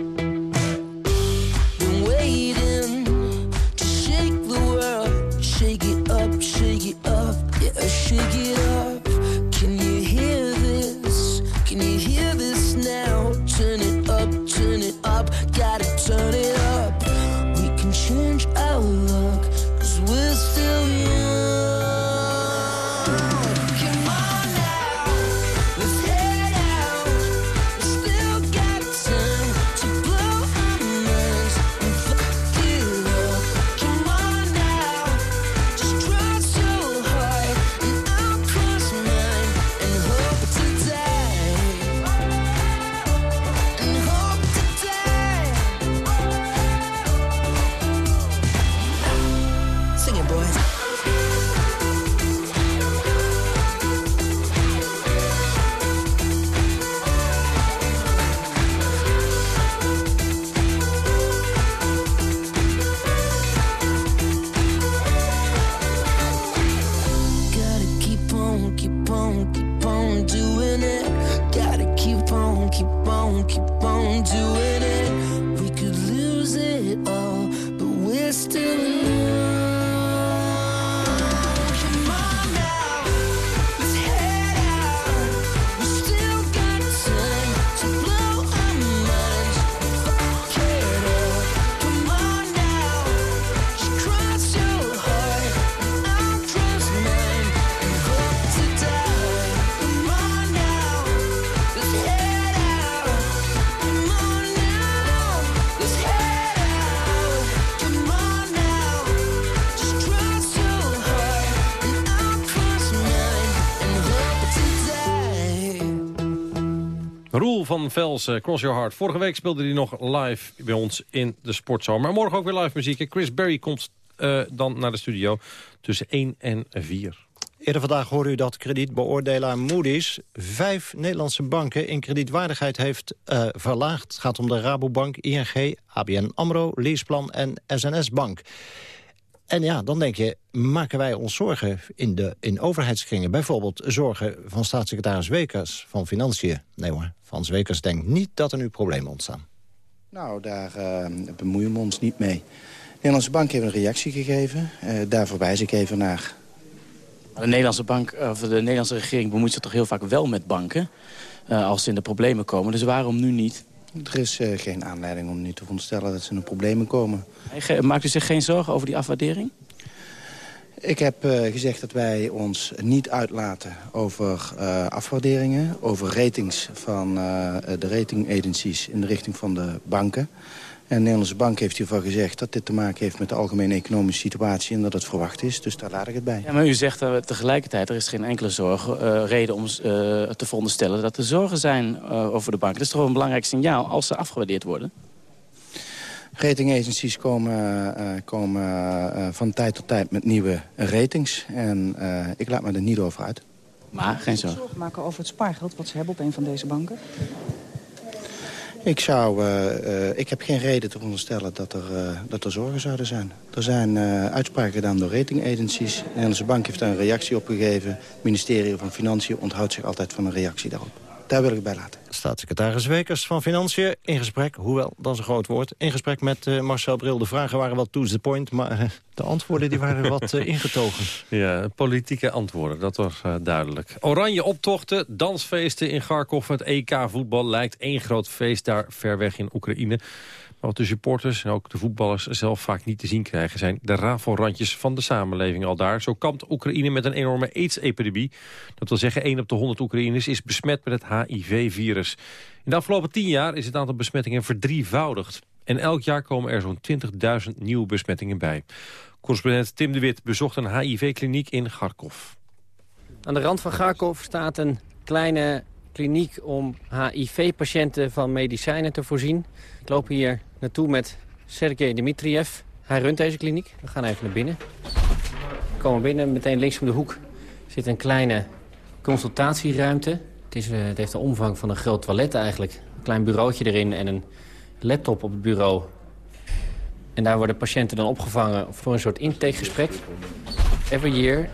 S2: Van Velsen, Cross Your Heart. Vorige week speelde hij nog live bij ons in de sportzaal. Maar morgen ook weer live muziek. Chris Berry komt eh, dan naar de studio tussen 1 en 4.
S3: Eerder vandaag hoorde u dat kredietbeoordelaar Moody's... vijf Nederlandse banken in kredietwaardigheid heeft eh, verlaagd. Het gaat om de Rabobank, ING, ABN AMRO, Leaseplan en SNS Bank. En ja, dan denk je, maken wij ons zorgen in, de, in overheidskringen? Bijvoorbeeld zorgen van staatssecretaris Wekers van Financiën. Nee hoor, Frans Wekers denkt niet dat er nu problemen ontstaan.
S19: Nou, daar eh, bemoeien we ons niet mee. De Nederlandse bank heeft een reactie gegeven. Eh, daar verwijs ik even naar.
S20: De Nederlandse, bank, of de Nederlandse regering bemoeit zich toch heel vaak wel met banken... eh, als ze in de problemen komen. Dus waarom nu niet?
S19: Er is eh, geen aanleiding om nu te veronderstellen dat ze in de problemen komen.
S20: Maakt u zich geen zorgen over die afwaardering?
S19: Ik heb eh, gezegd dat wij ons niet uitlaten over eh, afwaarderingen... over ratings van de rating agencies in de richting van de banken. En de Nederlandse Bank heeft hiervan gezegd dat dit te maken heeft met de algemene economische situatie... en dat het verwacht is, dus daar laat ik het bij.
S20: Ja, maar u zegt uh, tegelijkertijd, er is geen enkele zorg, uh, reden om uh, te veronderstellen dat er zorgen zijn over de banken. Dat is toch wel een belangrijk signaal als ze afgewaardeerd worden?
S19: Rating agencies komen, komen van tijd tot tijd met nieuwe ratings. En ik laat me er niet over uit.
S20: Maar geen zorgen.
S21: zorgen maken over het spaargeld wat ze hebben op een van deze banken?
S19: Ik, zou, uh, uh, ik heb geen reden te onderstellen dat er, uh, dat er zorgen zouden zijn. Er zijn uitspraken gedaan door ratingagencies. De Nederlandse Bank heeft daar een reactie op gegeven. Het ministerie van Financiën onthoudt zich altijd van een reactie daarop. Daar wil ik bij laten.
S3: Staatssecretaris Wekers van Financiën in gesprek, hoewel dat is een groot woord... in gesprek met uh, Marcel Bril. De vragen waren wat to the point, maar uh, de antwoorden die waren wat uh, ingetogen.
S2: Ja, politieke antwoorden, dat was duidelijk. Oranje optochten, dansfeesten in Kharkov. Het EK-voetbal lijkt één groot feest daar ver weg in Oekraïne. Wat de supporters en ook de voetballers zelf vaak niet te zien krijgen... zijn de rafelrandjes van de samenleving al daar. Zo kampt Oekraïne met een enorme aids-epidemie. Dat wil zeggen, 1 op de 100 Oekraïners is besmet met het HIV-virus. In de afgelopen 10 jaar is het aantal besmettingen verdrievoudigd. En elk jaar komen er zo'n 20.000 nieuwe besmettingen bij. Correspondent Tim de Wit bezocht een HIV-kliniek in Kharkov.
S22: Aan de rand van Kharkov staat een kleine kliniek om HIV-patiënten van medicijnen te voorzien. Ik loop hier naartoe met Sergej Dmitriev. Hij runt deze kliniek. We gaan even naar binnen. We komen binnen, meteen links om de hoek zit een kleine consultatieruimte. Het, is, het heeft de omvang van een groot toilet eigenlijk. Een klein bureautje erin en een laptop op het bureau. En daar worden patiënten dan opgevangen voor een soort intakegesprek. Every year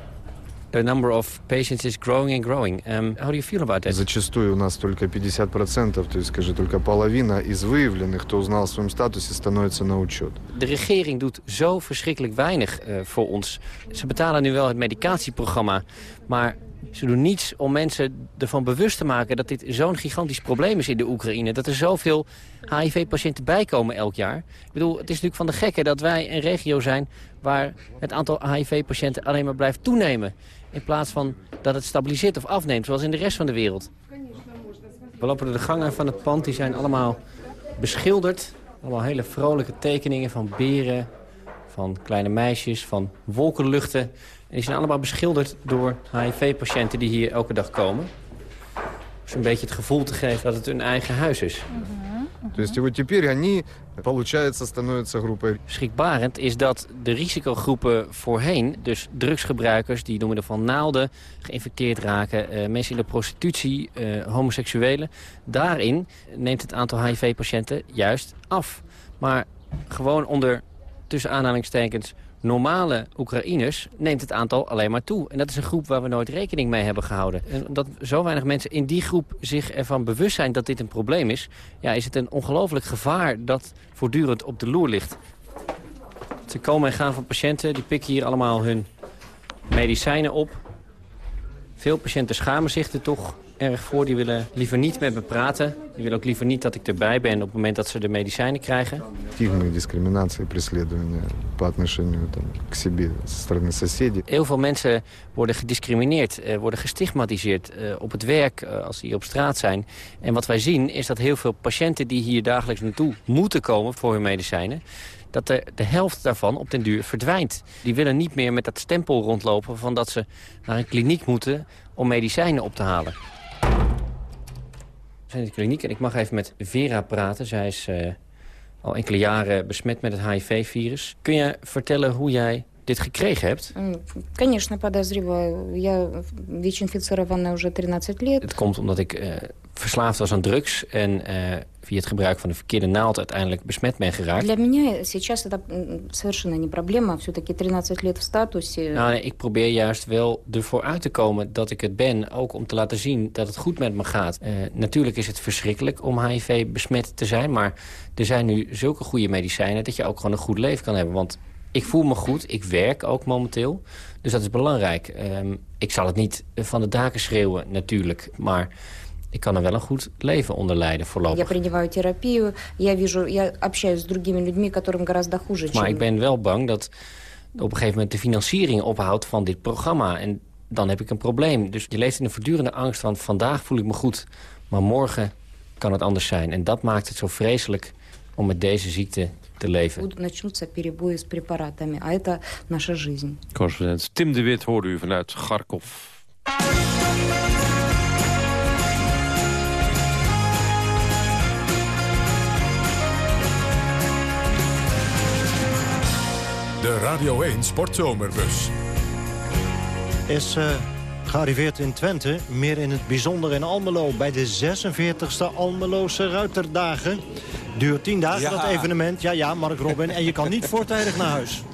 S22: the number of patients is growing and growing. Um, how do you feel about that?
S23: Зачастую у нас только 50%, то есть, скажи, только половина из выявленных, кто узнал о своем статусе, становится на учет.
S22: De regering doet zo verschrikkelijk weinig uh, voor ons. Ze betalen nu wel het medicatieprogramma, maar ze doen niets om mensen ervan bewust te maken... dat dit zo'n gigantisch probleem is in de Oekraïne. Dat er zoveel HIV-patiënten bijkomen elk jaar. Ik bedoel, het is natuurlijk van de gekke dat wij een regio zijn... waar het aantal HIV-patiënten alleen maar blijft toenemen. In plaats van dat het stabiliseert of afneemt, zoals in de rest van de wereld. We lopen door de gangen van het pand, die zijn allemaal beschilderd. Allemaal hele vrolijke tekeningen van beren, van kleine meisjes, van wolkenluchten. En die zijn allemaal beschilderd door HIV-patiënten die hier elke dag komen. Dus een beetje het gevoel te geven dat het hun eigen huis is.
S23: То есть вот теперь они, получается, становятся группой.
S22: Schrikbarend is dat de risicogroepen voorheen, dus drugsgebruikers die door middel van naalden geïnfecteerd raken, uh, mensen in de prostitutie, uh, homoseksuelen, daarin neemt het aantal HIV-patiënten juist af. Maar gewoon onder tussen aanhalingstekens normale Oekraïners neemt het aantal alleen maar toe. En dat is een groep waar we nooit rekening mee hebben gehouden. En omdat zo weinig mensen in die groep zich ervan bewust zijn dat dit een probleem is... Ja, is het een ongelooflijk gevaar dat voortdurend op de loer ligt. Ze komen en gaan van patiënten, die pikken hier allemaal hun medicijnen op. Veel patiënten schamen zich er toch erg voor. Die willen liever niet met me praten. Die willen ook liever niet dat ik erbij ben op het moment dat ze de medicijnen krijgen.
S23: Активные дискриминации, преследования по отношению там, к себе со стороны соседей.
S22: Heel veel mensen worden gediscrimineerd, eh, worden gestigmatiseerd eh, op het werk eh, als ze hier op straat zijn. En wat wij zien is dat heel veel patiënten die hier dagelijks naartoe moeten komen voor hun medicijnen dat de, de helft daarvan op den duur verdwijnt. Die willen niet meer met dat stempel rondlopen van dat ze naar een kliniek moeten om medicijnen op te halen. We zijn in de kliniek en ik mag even met Vera praten. Zij is uh, al enkele jaren besmet met het HIV-virus. Kun je vertellen hoe jij dit gekregen hebt?
S24: Конечно, подозреваю. Я ВИЧ-инфицирована уже 13 лет.
S22: Het komt omdat ik uh, verslaafd was aan drugs en uh, via het gebruik van de verkeerde naald uiteindelijk besmet ben geraakt.
S24: Для меня сейчас это совершенно не проблема. Все-таки 13 лет в статусе.
S22: Nou, nee, ik probeer juist wel ervoor uit te komen dat ik het ben. Ook om te laten zien dat het goed met me gaat. Uh, natuurlijk is het verschrikkelijk om HIV besmet te zijn. Maar er zijn nu zulke goede medicijnen dat je ook gewoon een goed leven kan hebben. Want ik voel me goed, ik werk ook momenteel. Dus dat is belangrijk. Um, ik zal het niet van de daken schreeuwen natuurlijk, maar ik kan er wel een goed leven onder leiden voorlopig. Maar ik ben wel bang dat op een gegeven moment de financiering ophoudt van dit programma. En dan heb ik een probleem. Dus je leeft in een voortdurende angst van vandaag voel ik me goed. Maar morgen kan het anders zijn. En dat maakt het zo vreselijk om met deze ziekte te leven.
S2: Correspondent Tim de Wit hoorde u vanuit Kharkov.
S1: De Radio 1 Sportzomerbus.
S3: Is eh, gearriveerd in Twente, meer in het bijzonder in Almelo... bij de 46e Almeloze Ruiterdagen. Duurt 10 dagen,
S25: Ja.
S3: dat evenement. Ja, ja, Mark Robin. En je kan niet voortijdig naar huis.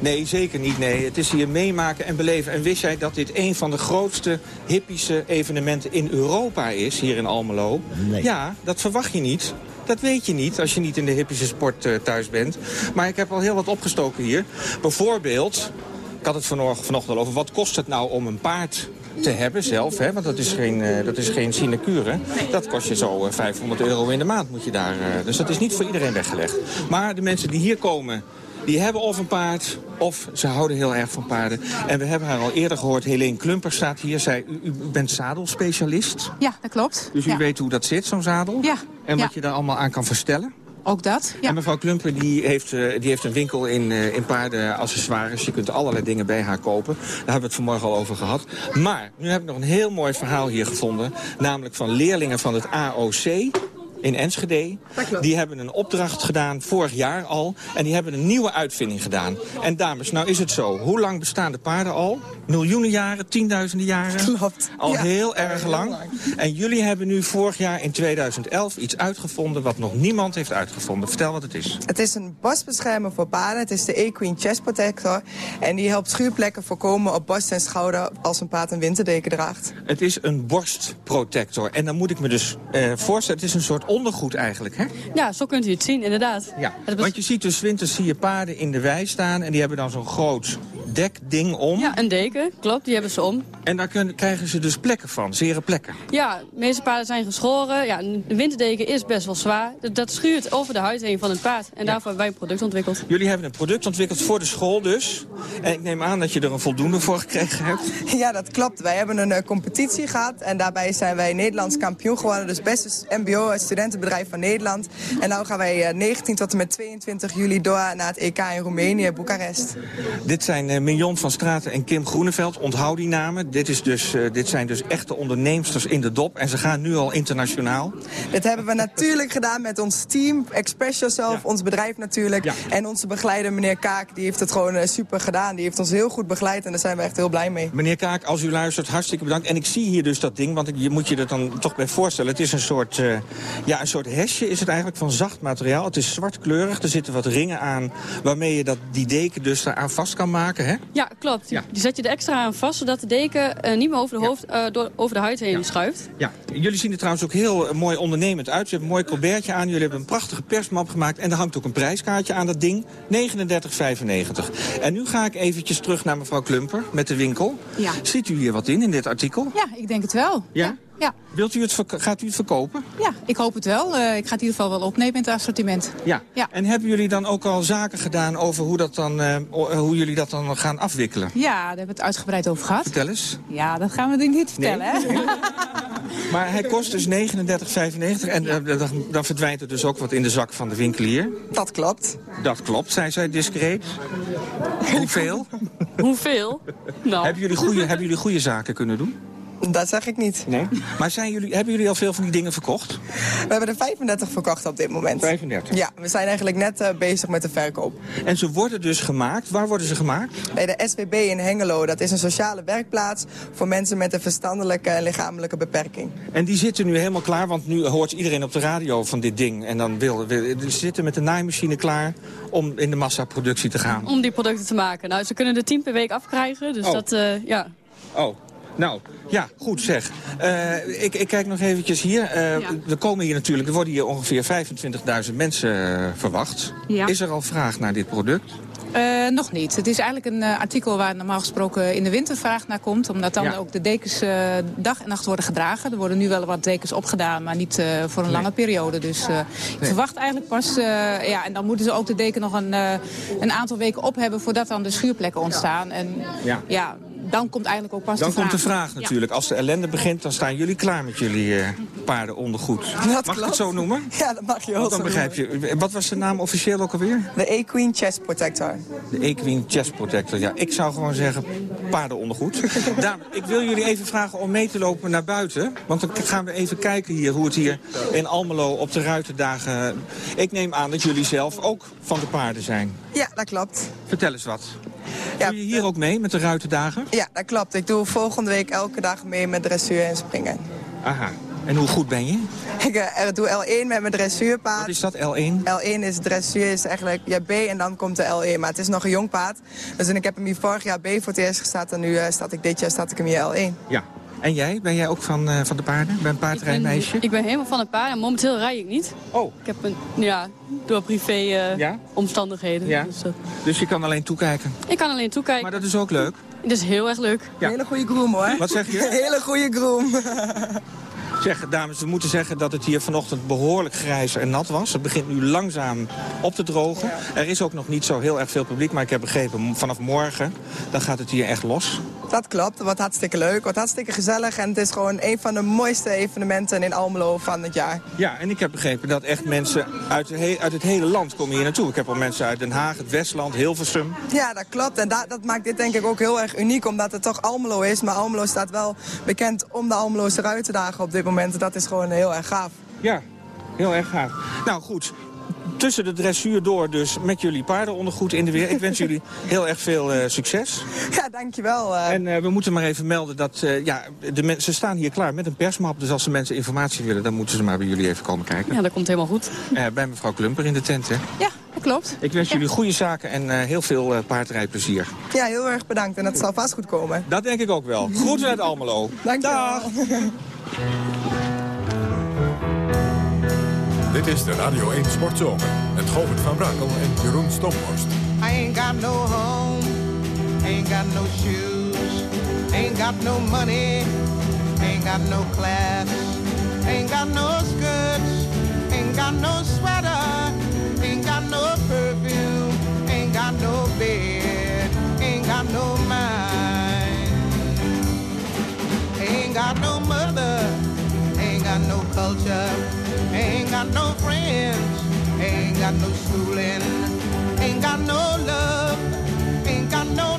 S25: Nee, zeker niet. Nee. Het is hier meemaken en beleven. En wist jij dat dit een van de grootste hippische evenementen in Europa is, hier in Almelo?
S3: Nee.
S25: Ja, dat verwacht je niet. Dat weet je niet als je niet in de hippische sport eh, thuis bent. Maar ik heb al heel wat opgestoken hier. Bijvoorbeeld, ik had het vanochtend, al over, wat kost het nou om een paard te hebben zelf, hè? want dat is geen, eh, dat is geen sinecure. Dat kost je zo eh, 500 euro in de maand moet je daar. eh, dus dat is niet voor iedereen weggelegd. Maar de mensen die hier komen, die hebben of een paard of ze houden heel erg van paarden. En we hebben haar al eerder gehoord, Helene Klumper staat hier. Zij, u, u bent zadelspecialist,
S26: Ja, dat klopt.
S25: dus u
S26: ja.
S25: weet hoe dat zit, zo'n zadel.
S26: Ja,
S25: En
S26: ja.
S25: wat je daar allemaal aan kan verstellen.
S26: Ook dat, ja.
S25: En mevrouw Klumper die heeft, eh, die heeft een winkel in, eh, in paardenaccessoires. Je kunt allerlei dingen bij haar kopen. Daar hebben we het vanmorgen al over gehad. Maar nu heb ik nog een heel mooi verhaal hier gevonden. Namelijk van leerlingen van het AOC in Enschede. Die hebben een opdracht gedaan, vorig jaar al. En die hebben een nieuwe uitvinding gedaan. En dames, nou is het zo. Hoe lang bestaan de paarden al? Miljoenen jaren, tienduizenden jaren?
S27: Klopt.
S25: Al
S27: Ja.
S25: heel erg lang. En jullie hebben nu vorig jaar in 2011 iets uitgevonden... wat nog niemand heeft uitgevonden. Vertel wat het is.
S27: Het is een borstbeschermer voor paarden. Het is de Equine Chest Protector. En die helpt schuurplekken voorkomen op borst en schouder als een paard een winterdeken draagt.
S25: Het is een borstprotector. En dan moet ik me dus eh, voorstellen, het is een soort ondergoed eigenlijk, hè?
S28: Ja, zo kunt u het zien, inderdaad.
S25: Ja, want je ziet dus winters zie je paarden in de wei staan... en die hebben dan zo'n groot dekding om.
S28: Ja, een deken, klopt, die hebben ze om.
S25: En daar kunnen, krijgen ze dus plekken van, zere plekken.
S28: Ja, de meeste paarden zijn geschoren. Ja, een winterdeken is best wel zwaar. Dat, dat schuurt over de huid heen van het paard. En daarvoor hebben wij een product ontwikkeld.
S25: Jullie hebben een product ontwikkeld voor de school dus. En ik neem aan dat je er een voldoende voor gekregen hebt.
S27: Ja, dat klopt. Wij hebben een eh, competitie gehad. En daarbij zijn wij Nederlands kampioen geworden. Dus beste mbo-studentenbedrijf van Nederland. En nu gaan wij eh, 19 tot en met 22 juli door naar het EK in Roemenië, Boekarest.
S25: Dit zijn eh, Mignon van Straten en Kim Groeneveld. Onthoud die namen. Dit, is dus, eh, dit zijn dus echte onderneemsters in de dop. En ze gaan nu al internationaal.
S27: Dit hebben we natuurlijk gedaan met ons team. Express Yourself, ons bedrijf natuurlijk. En onze begeleider, meneer Kaak, die heeft het gewoon eh, super gedaan. Die heeft ons heel goed begeleid en daar zijn we echt heel blij mee.
S25: Meneer Kaak, als u luistert, hartstikke bedankt. En ik zie hier dus dat ding, want je moet je er dan toch bij voorstellen. Het is een soort, eh, ja, een soort hesje is het eigenlijk van zacht materiaal. Het is zwartkleurig, er zitten wat ringen aan... waarmee je dat, die deken dus eraan vast kan maken, hè?
S28: Ja, klopt. Die zet je er extra aan vast, zodat de deken eh, niet meer over de, hoofd, eh, door, over de huid heen schuift.
S25: Ja, jullie zien er trouwens ook heel eh, mooi ondernemend uit. Je hebt een mooi colbertje aan, jullie hebben een prachtige persmap gemaakt... en er hangt ook een prijskaartje aan dat ding, 39,95. En nu ga ik eventjes terug naar mevrouw Klumper met de winkel.
S26: Ja.
S25: Ziet u hier wat in, in dit artikel?
S26: Ja, ik denk het wel.
S25: Ja?
S26: Ja,
S25: Wilt u het gaat u het verkopen?
S26: ja ik hoop het wel. Eh, ik ga het in ieder geval wel opnemen in het assortiment.
S25: Ja.
S26: Ja.
S25: En hebben jullie dan ook al zaken gedaan over hoe, dat dan, eh, eh, hoe jullie dat dan gaan afwikkelen?
S26: Ja, daar hebben we het uitgebreid over gehad.
S25: Vertel eens.
S26: Ja, dat gaan we denk ik niet vertellen, hè?
S25: Maar hij kost dus 39,95 en dan, dan verdwijnt er dus ook wat in de zak van de winkelier.
S27: Dat klopt.
S25: Dat klopt, zei zij discreet. Hoeveel?
S28: Hoeveel? Nou.
S25: Hebben jullie goede, hebben jullie goede zaken kunnen doen?
S27: Dat zeg ik niet.
S25: Nee. Maar zijn jullie, hebben jullie al veel van die dingen verkocht?
S27: We hebben er 35 verkocht op dit moment.
S25: 35?
S27: Ja, we zijn eigenlijk net eh, bezig met de verkoop.
S25: En ze worden dus gemaakt. Waar worden ze gemaakt?
S27: Bij de SWB in Hengelo, dat is een sociale werkplaats voor mensen met een verstandelijke en lichamelijke beperking.
S25: En die zitten nu helemaal klaar, want nu hoort iedereen op de radio van dit ding. En dan wil, wil ze zitten met de naaimachine klaar om in de massaproductie te gaan.
S28: Om die producten te maken. Nou, ze kunnen er 10 per week afkrijgen. Dus
S25: Oh.
S28: dat, eh, ja.
S25: Oh, nou, ja, goed zeg. Eh, ik, ik kijk nog eventjes hier. Eh, Er komen hier natuurlijk, er worden hier ongeveer 25.000 mensen eh, verwacht.
S26: Ja.
S25: Is er al vraag naar dit product?
S26: Nog niet. Het is eigenlijk een artikel waar normaal gesproken in de winter vraag naar komt. Omdat dan
S25: Ja.
S26: ook de dekens dag en nacht worden gedragen. Er worden nu wel wat dekens opgedaan, maar niet voor een
S25: Nee.
S26: lange periode. Dus ik verwacht eigenlijk pas... ja, en dan moeten ze ook de deken nog een, een aantal weken op hebben... voordat dan de schuurplekken ontstaan. En
S25: Ja.
S26: ja, dan komt eigenlijk ook pas
S25: Dan
S26: de vraag.
S25: komt de vraag
S26: Ja.
S25: natuurlijk. Als de ellende begint, dan staan jullie klaar met jullie eh, paardenondergoed. mag ik het zo noemen?
S27: Ja, dat mag je wel
S25: Want dan
S27: zo
S25: begrijp je. Wat was de naam officieel ook alweer?
S27: De Equine Chest Protector.
S25: De Equine Chest Protector. Ja, ik zou gewoon zeggen paardenondergoed. Dames, ik wil jullie even vragen om mee te lopen naar buiten. Want dan gaan we even kijken hier hoe het hier in Almelo op de ruitendagen... Ik neem aan dat jullie zelf ook van de paarden zijn.
S27: Ja, dat klopt.
S25: Vertel eens wat. Doe je hier ook mee met de ruitendagen?
S27: Ja, dat klopt. Ik doe volgende week elke dag mee met dressuur en springen.
S25: Aha. En hoe goed ben je?
S27: Ik eh, doe L1 met mijn dressuurpaard. Wat
S25: is dat, L1?
S27: L1 is dressuur, is eigenlijk ja, B en dan komt de L1. Maar het is nog een jong paard. Dus ik heb hem hier vorig jaar B voor het eerst gestart. En nu eh, staat ik dit jaar staat ik hem hier L1.
S25: Ja. En jij? Ben jij ook van, eh, van de paarden? Ben een paardrijmeisje?
S28: Ik ben helemaal van het paard en momenteel rij ik niet.
S25: Oh.
S28: Ik heb een, ja, door privé eh,
S25: Ja?
S28: omstandigheden.
S25: Ja.
S28: Dus,
S25: Dus je kan alleen toekijken.
S28: ik kan alleen toekijken.
S25: Maar dat is ook leuk.
S28: Het is heel erg leuk.
S25: Ja.
S27: Hele goede groom hoor.
S25: Wat zeg je?
S27: Hele goede groom.
S25: Zeg, dames, we moeten zeggen dat het hier vanochtend behoorlijk grijs en nat was. Het begint nu langzaam op te drogen. Er is ook nog niet zo heel erg veel publiek, maar ik heb begrepen... vanaf morgen, dan gaat het hier echt los.
S27: Dat klopt. Wordt hartstikke leuk. wordt hartstikke gezellig. En het is gewoon een van de mooiste evenementen in Almelo van het jaar.
S25: Ja, en ik heb begrepen dat echt mensen uit, uit het hele land komen hier naartoe. Ik heb al mensen uit Den Haag, het Westland, Hilversum.
S27: Ja, dat klopt. En dat, dat maakt dit denk ik ook heel erg uniek, omdat het toch Almelo is. Maar Almelo staat wel bekend om de Almeloze ruitendagen op dit moment. Dat is gewoon heel erg gaaf.
S25: Ja, heel erg gaaf. Nou goed, tussen de dressuur door dus met jullie paardenondergoed in de weer. Ik wens jullie heel erg veel eh, succes.
S27: Ja, dankjewel. eh.
S25: En eh, we moeten maar even melden dat eh, ja, de mensen ze staan hier klaar met een persmap. Dus als de mensen informatie willen, dan moeten ze maar bij jullie even komen kijken.
S28: Ja, dat komt helemaal goed.
S25: Eh, bij mevrouw Klumper in de tent, hè.
S26: Ja, dat klopt.
S25: Ik wens jullie goede zaken en eh, heel veel eh, paardrijplezier.
S27: Ja, heel erg bedankt. En dat zal vast goed komen.
S25: Dat denk ik ook wel. Groeten uit Almelo.
S27: Dankjewel.
S1: Dit is de Radio 1 Sportzomer met Govert van Brakel en Jeroen Stomhorst.
S29: I ain't got no home, ain't got no shoes, ain't got no money, ain't got no class, ain't got no skirts, ain't got no sweater, ain't got no perfume, ain't got no bed, ain't got no mother, ain't got no culture, ain't got no friends, ain't got no schooling. Ain't got no love, ain't got no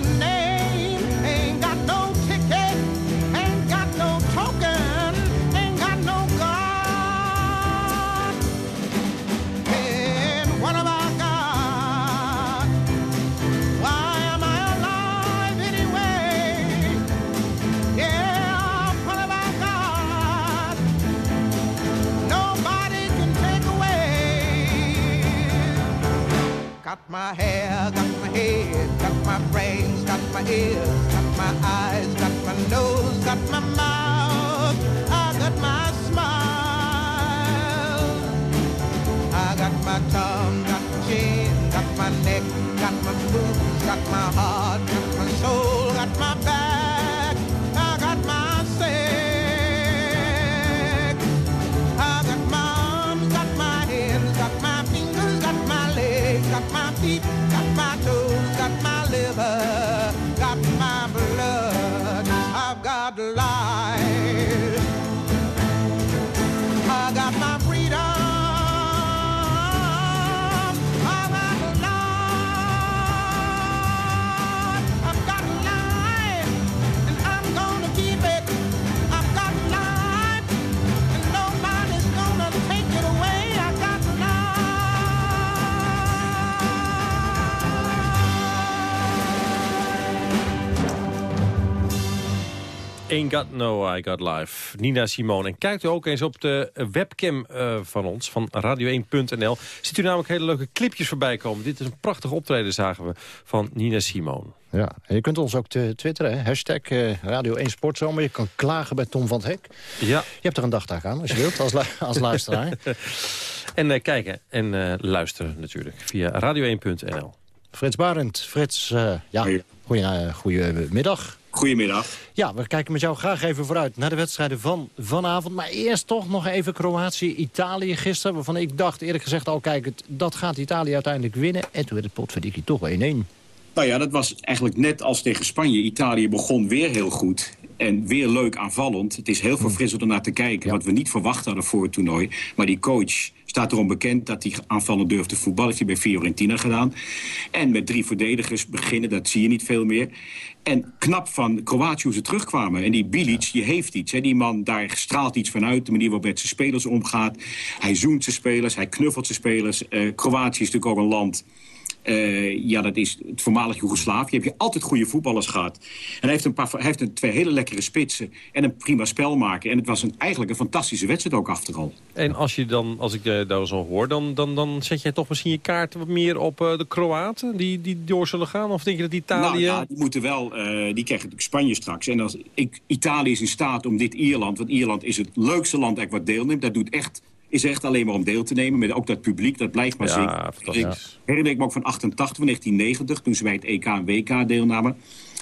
S29: Got my hair, got my head, got my brains, got my ears, got my eyes, got my nose, got my mouth, I got my smile. I got my tongue, got my chin, got my neck, got my boobs, got my heart, got my soul, I got my
S2: Ain't Got No, I Got Life. Nina Simone. En kijkt u ook eens op de webcam eh, van ons, van radio1.nl. Ziet u namelijk hele leuke clipjes voorbij komen. Dit is een prachtig optreden, zagen we, van Nina Simone.
S3: Ja, en je kunt ons ook te twitteren, hè? hashtag eh, Radio 1 Sportzomer. Je kan klagen bij Tom van het Hek.
S2: Ja.
S3: Je hebt er een dagtaak aan, als je wilt, als, lu- als luisteraar.
S2: En eh, kijken en eh, luisteren natuurlijk via radio1.nl.
S3: Frits Barend. Frits, eh, ja, goeie, goedemiddag.
S30: Goedemiddag.
S3: Ja, we kijken met jou graag even vooruit naar de wedstrijden van vanavond. Maar eerst toch nog even Kroatië-Italië gisteren. Waarvan ik dacht eerlijk gezegd al, kijk, het, dat gaat Italië uiteindelijk winnen. En toen werd het potverdikkie toch 1-1.
S30: Nou ja, dat was eigenlijk net als tegen Spanje. Italië begon weer heel goed. En weer leuk aanvallend. Het is heel verfrissend om naar te kijken. Wat we niet verwacht hadden voor het toernooi. Maar die coach staat erom bekend dat hij aanvallend durft te voetballen. Heeft hij bij Fiorentina gedaan. En met drie verdedigers beginnen, dat zie je niet veel meer. En knap van Kroatië hoe ze terugkwamen. En die Bilic, die heeft iets. Hè. Die man, daar straalt iets vanuit. De manier waarop met zijn spelers omgaat. Hij zoent zijn spelers, hij knuffelt zijn spelers. Eh, Kroatië is natuurlijk ook een land... Eh, ja, dat is het voormalig Joegoslavië. Heb je altijd goede voetballers gehad. En hij heeft, een paar, hij heeft een, twee hele lekkere spitsen en een prima spelmaker. En het was een, eigenlijk een fantastische wedstrijd ook achteral.
S2: En als, je dan, als ik eh, daar zo hoor, dan, dan, dan zet jij toch misschien je kaart wat meer op eh, de Kroaten die, die door zullen gaan? Of denk je dat Italië...
S30: Nou ja, die moeten wel, die krijgen natuurlijk Spanje straks. En als, ik, Italië is in staat om dit Ierland, want Ierland is het leukste land eigenlijk wat deelneemt. Dat doet echt is echt alleen maar om deel te nemen. Met ook dat publiek, dat blijft maar
S2: Ja,
S30: zingen. Ik herinner ik me ook van 88, van 1990, toen ze bij het EK en WK deelnamen.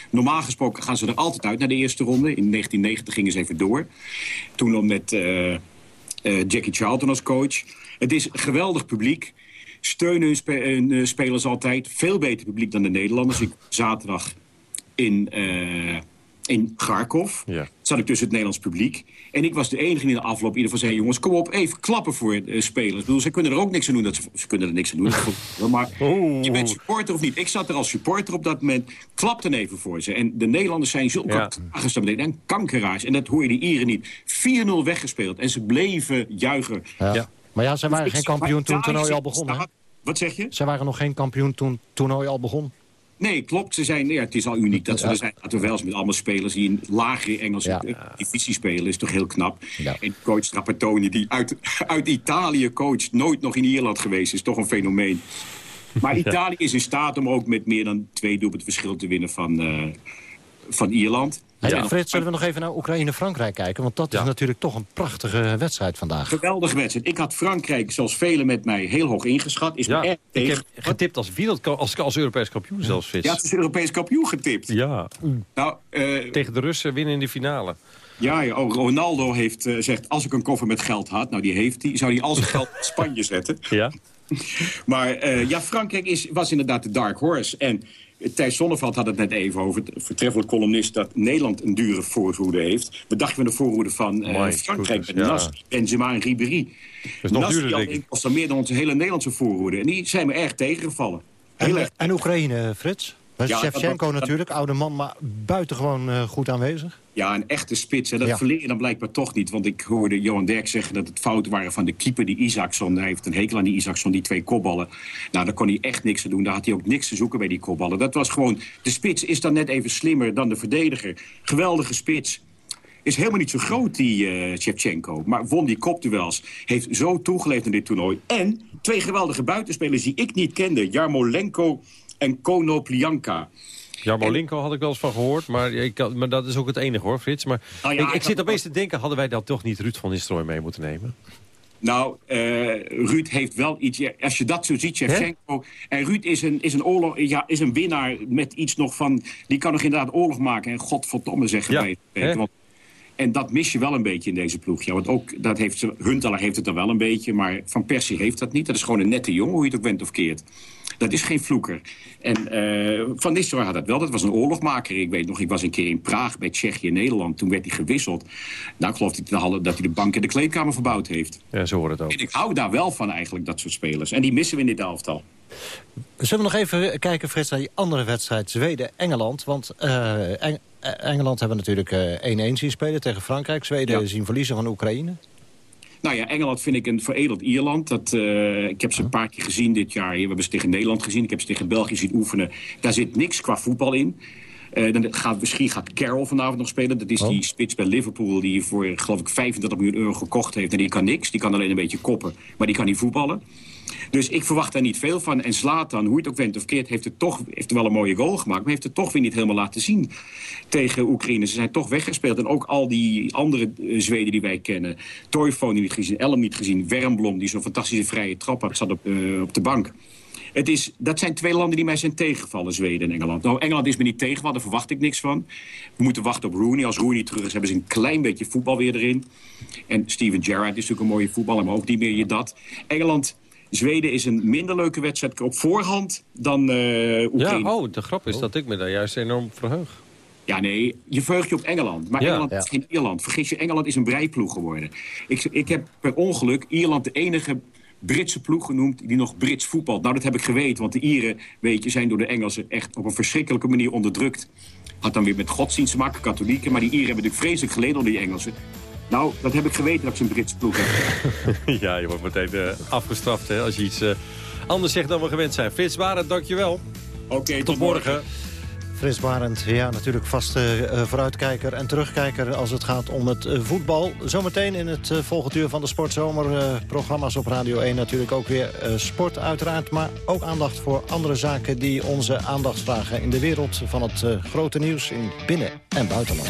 S30: Normaal gesproken gaan ze er altijd uit naar de eerste ronde. In 1990 gingen ze even door. Toen met eh, eh, Jackie Charlton als coach. Het is geweldig publiek. Steunen hun, spe- hun, eh, spelers altijd. Veel beter publiek dan de Nederlanders. Ik zaterdag in, in Kharkov. Zat ik tussen het Nederlands publiek. En ik was de enige die in de afloop in ieder geval zei... jongens, kom op, even klappen voor eh, spelers. Ik bedoel, ze kunnen er ook niks aan doen. Dat ze, ze kunnen er niks aan doen. maar je bent supporter of niet. Ik zat er als supporter op dat moment. Klapte even voor ze. En de Nederlanders zijn zulke
S2: Ja.
S30: beneden. En kankeraars. En dat hoor je de Ieren niet. 4-0 weggespeeld. En ze bleven juichen.
S3: Ja. Maar ja, zij waren
S30: Dus
S3: geen kampioen toen het toernooi al begon.
S30: Staat- Wat zeg je?
S3: Zij waren nog geen kampioen toen het toernooi al begon.
S30: Nee, klopt. Ze zijn, ja, het is al uniek dat ze
S3: Ja.
S30: er zijn. We wel eens met allemaal spelers die in lagere Engelse eh, divisie spelen. is toch heel knap. En coach Trapattoni, die uit, uit Italië coacht, nooit nog in Ierland geweest, is toch een fenomeen. Maar Italië is in staat om ook met meer dan twee doelpunten verschil te winnen van, eh, van Ierland.
S3: Hey,
S30: En
S3: Frits, zullen we nog even naar Oekraïne-Frankrijk kijken? Want dat is natuurlijk toch een prachtige wedstrijd vandaag.
S30: Geweldige wedstrijd. Ik had Frankrijk, zoals velen met mij, heel hoog ingeschat. Is
S2: Ja,
S30: me erg
S2: ik
S30: tegen.
S2: heb getipt als, wereld, als, als Europees kampioen zelfs, Frits.
S30: Ja, het is Europees kampioen getipt.
S2: Ja.
S30: Nou, eh,
S2: Tegen de Russen winnen in de finale.
S30: Ja, ja oh, Ronaldo heeft eh, gezegd, als ik een koffer met geld had... nou, die heeft hij, zou hij al zijn geld in Spanje zetten.
S2: Ja.
S30: Maar eh, ja, Frankrijk is, was inderdaad de dark horse. En Thijs Zonneveld had het net even over, het voortreffelijk columnist... dat Nederland een dure voorhoede heeft. Wat dacht je van de voorhoede van eh, Frankrijk? Met
S2: ja.
S30: Nasri, Benzema en Ribéry.
S2: is duurder, denk
S30: alleen
S2: ik.
S30: kost dan meer dan onze hele Nederlandse voorhoede. En die zijn me erg tegengevallen. Heel
S3: En,
S30: erg.
S3: en Oekraïne, Frits?
S30: Ja,
S3: Shevchenko
S30: dat- dat-
S3: natuurlijk, oude man, maar buitengewoon eh, goed aanwezig.
S30: Ja, een echte spits. Hè. Dat
S3: Ja.
S30: verleer je dan blijkbaar toch niet. Want ik hoorde Johan Derk zeggen dat het fouten waren van de keeper, die Isaacson. Hij heeft een hekel aan die Isaacson, die twee kopballen. Nou, daar kon hij echt niks aan doen. Daar had hij ook niks te zoeken bij die kopballen. Dat was gewoon... De spits is dan net even slimmer dan de verdediger. Geweldige spits. Is helemaal niet zo groot, die eh Shevchenko. Maar won die kopduels. Heeft zo toegeleefd in dit toernooi. En twee geweldige buitenspelers die ik niet kende. Jarmolenko en Konoplyanka.
S2: Jarmolenko had ik wel eens van gehoord, maar, ik, maar dat is ook het enige hoor, Frits. Maar
S30: Nou ja,
S2: ik, ik
S30: ik
S2: zit opeens te denken, hadden wij dan toch niet Ruud van Nistelrooy mee moeten nemen?
S30: Nou, eh, Ruud heeft wel iets... Als je dat zo ziet, Shevchenko... En Ruud is een, is, een oorlog, ja, is een winnaar met iets nog van... Die kan nog inderdaad oorlog maken. En godverdomme zeggen
S2: Ja,
S30: wij. Want, en dat mis je wel een beetje in deze ploeg. Ja, want ook, dat heeft Huntelaar heeft het dan wel een beetje... maar Van Persie heeft dat niet. Dat is gewoon een nette jongen, hoe je het ook bent of keert. Dat is geen vloeker. En eh, Van Nistelrooy had dat wel. Dat was een oorlogmaker. Ik weet nog, ik was een keer in Praag bij Tsjechië en Nederland. Toen werd hij gewisseld. Nou, ik geloof dat hij de- dat hij de bank en de kleedkamer verbouwd heeft.
S2: Ja, zo hoort het ook.
S30: En ik hou daar wel van eigenlijk, dat soort spelers. En die missen we in dit elftal.
S3: Zullen we nog even kijken, Frits, naar die andere wedstrijd, Zweden-Engeland? Want eh, Eng- eh, Engeland hebben natuurlijk eh, 1-1 zien spelen tegen Frankrijk. Zweden
S30: Ja.
S3: zien verliezen van Oekraïne.
S30: Nou ja, Engeland vind ik een veredeld Ierland. Dat, eh, ik heb ze een paar keer gezien dit jaar. We hebben ze tegen Nederland gezien. Ik heb ze tegen België zien oefenen. Daar zit niks qua voetbal in. Eh, dan gaat, misschien gaat Carroll vanavond nog spelen. Dat is die spits bij Liverpool die voor, geloof ik, 35 miljoen euro gekocht heeft. En die kan niks. Die kan alleen een beetje koppen. Maar die kan niet voetballen. Dus ik verwacht daar niet veel van. En Zlatan, hoe het ook went of keert, heeft, het toch, heeft wel een mooie goal gemaakt. Maar heeft het toch weer niet helemaal laten zien tegen Oekraïne. Ze zijn toch weggespeeld. En ook al die andere eh, Zweden die wij kennen. Toivonen niet gezien, Elm niet gezien. Wernblom, die zo'n fantastische vrije trap had, zat op, eh, op de bank. Het is, dat zijn twee landen die mij zijn tegengevallen, Zweden en Engeland. Nou, Engeland is me niet tegengevallen, daar verwacht ik niks van. We moeten wachten op Rooney. Als Rooney terug is, hebben ze een klein beetje voetbal weer erin. En Steven Gerrard is natuurlijk een mooie voetballer, maar ook niet meer je dat. Engeland... Zweden is een minder leuke wedstrijd op voorhand dan eh Oekraïne.
S2: Ja, oh, de grap is dat ik me daar juist enorm verheug.
S30: Ja, nee, je verheugt je op Engeland. Maar
S2: Ja.
S30: Engeland
S2: Ja.
S30: is geen Ierland. Vergis je, Engeland is een breiploeg geworden. Ik, ik heb per ongeluk Ierland de enige Britse ploeg genoemd die nog Brits voetbalt. Nou, dat heb ik geweten, want de Ieren, weet je, zijn door de Engelsen echt op een verschrikkelijke manier onderdrukt. Had dan weer met godsdienst te maken, katholieken. Maar die Ieren hebben natuurlijk vreselijk geleden onder die Engelsen. Nou, dat heb ik geweten dat ik zo'n Britse ploeg heb.
S2: ja, je wordt meteen eh, afgestraft hè, als je iets eh, anders zegt dan we gewend zijn. Frits Barend, dankjewel.
S30: Oké,
S2: tot, morgen.
S3: Frits Barend, ja, natuurlijk vaste eh, vooruitkijker en terugkijker als het gaat om het voetbal. Zometeen in het volgend uur van de Sportzomer eh, programma's op Radio 1 natuurlijk ook weer eh, sport uiteraard. Maar ook aandacht voor andere zaken die onze aandacht vragen in de wereld van het eh, grote nieuws in binnen- en buitenland.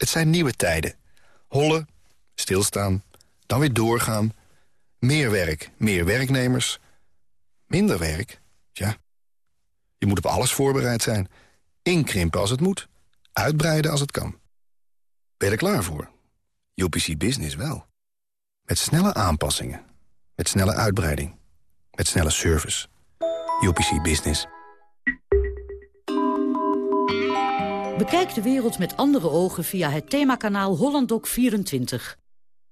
S31: Het zijn nieuwe tijden. Hollen, stilstaan, dan weer doorgaan. Meer werk, meer werknemers. Minder werk, ja. Je moet op alles voorbereid zijn. Inkrimpen als het moet. Uitbreiden als het kan. Ben je er klaar voor? UPC Business wel. Met snelle aanpassingen. Met snelle uitbreiding. Met snelle service. UPC Business.
S32: Bekijk de wereld met andere ogen via het themakanaal HollandDoc24.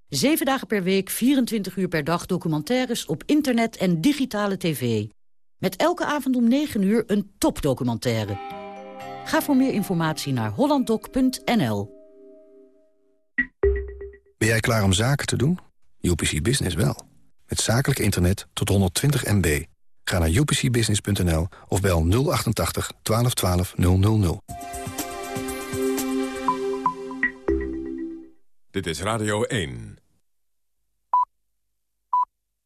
S32: Zeven dagen per week, 24 uur per dag documentaires op internet en digitale tv. Met elke avond om 9 uur een topdocumentaire. Ga voor meer informatie naar hollanddoc.nl.
S31: Ben jij klaar om zaken te doen? UPC Business wel. Met zakelijk internet tot 120 MB. Ga naar upcbusiness.nl of bel 088 1212 000.
S1: Dit is Radio 1.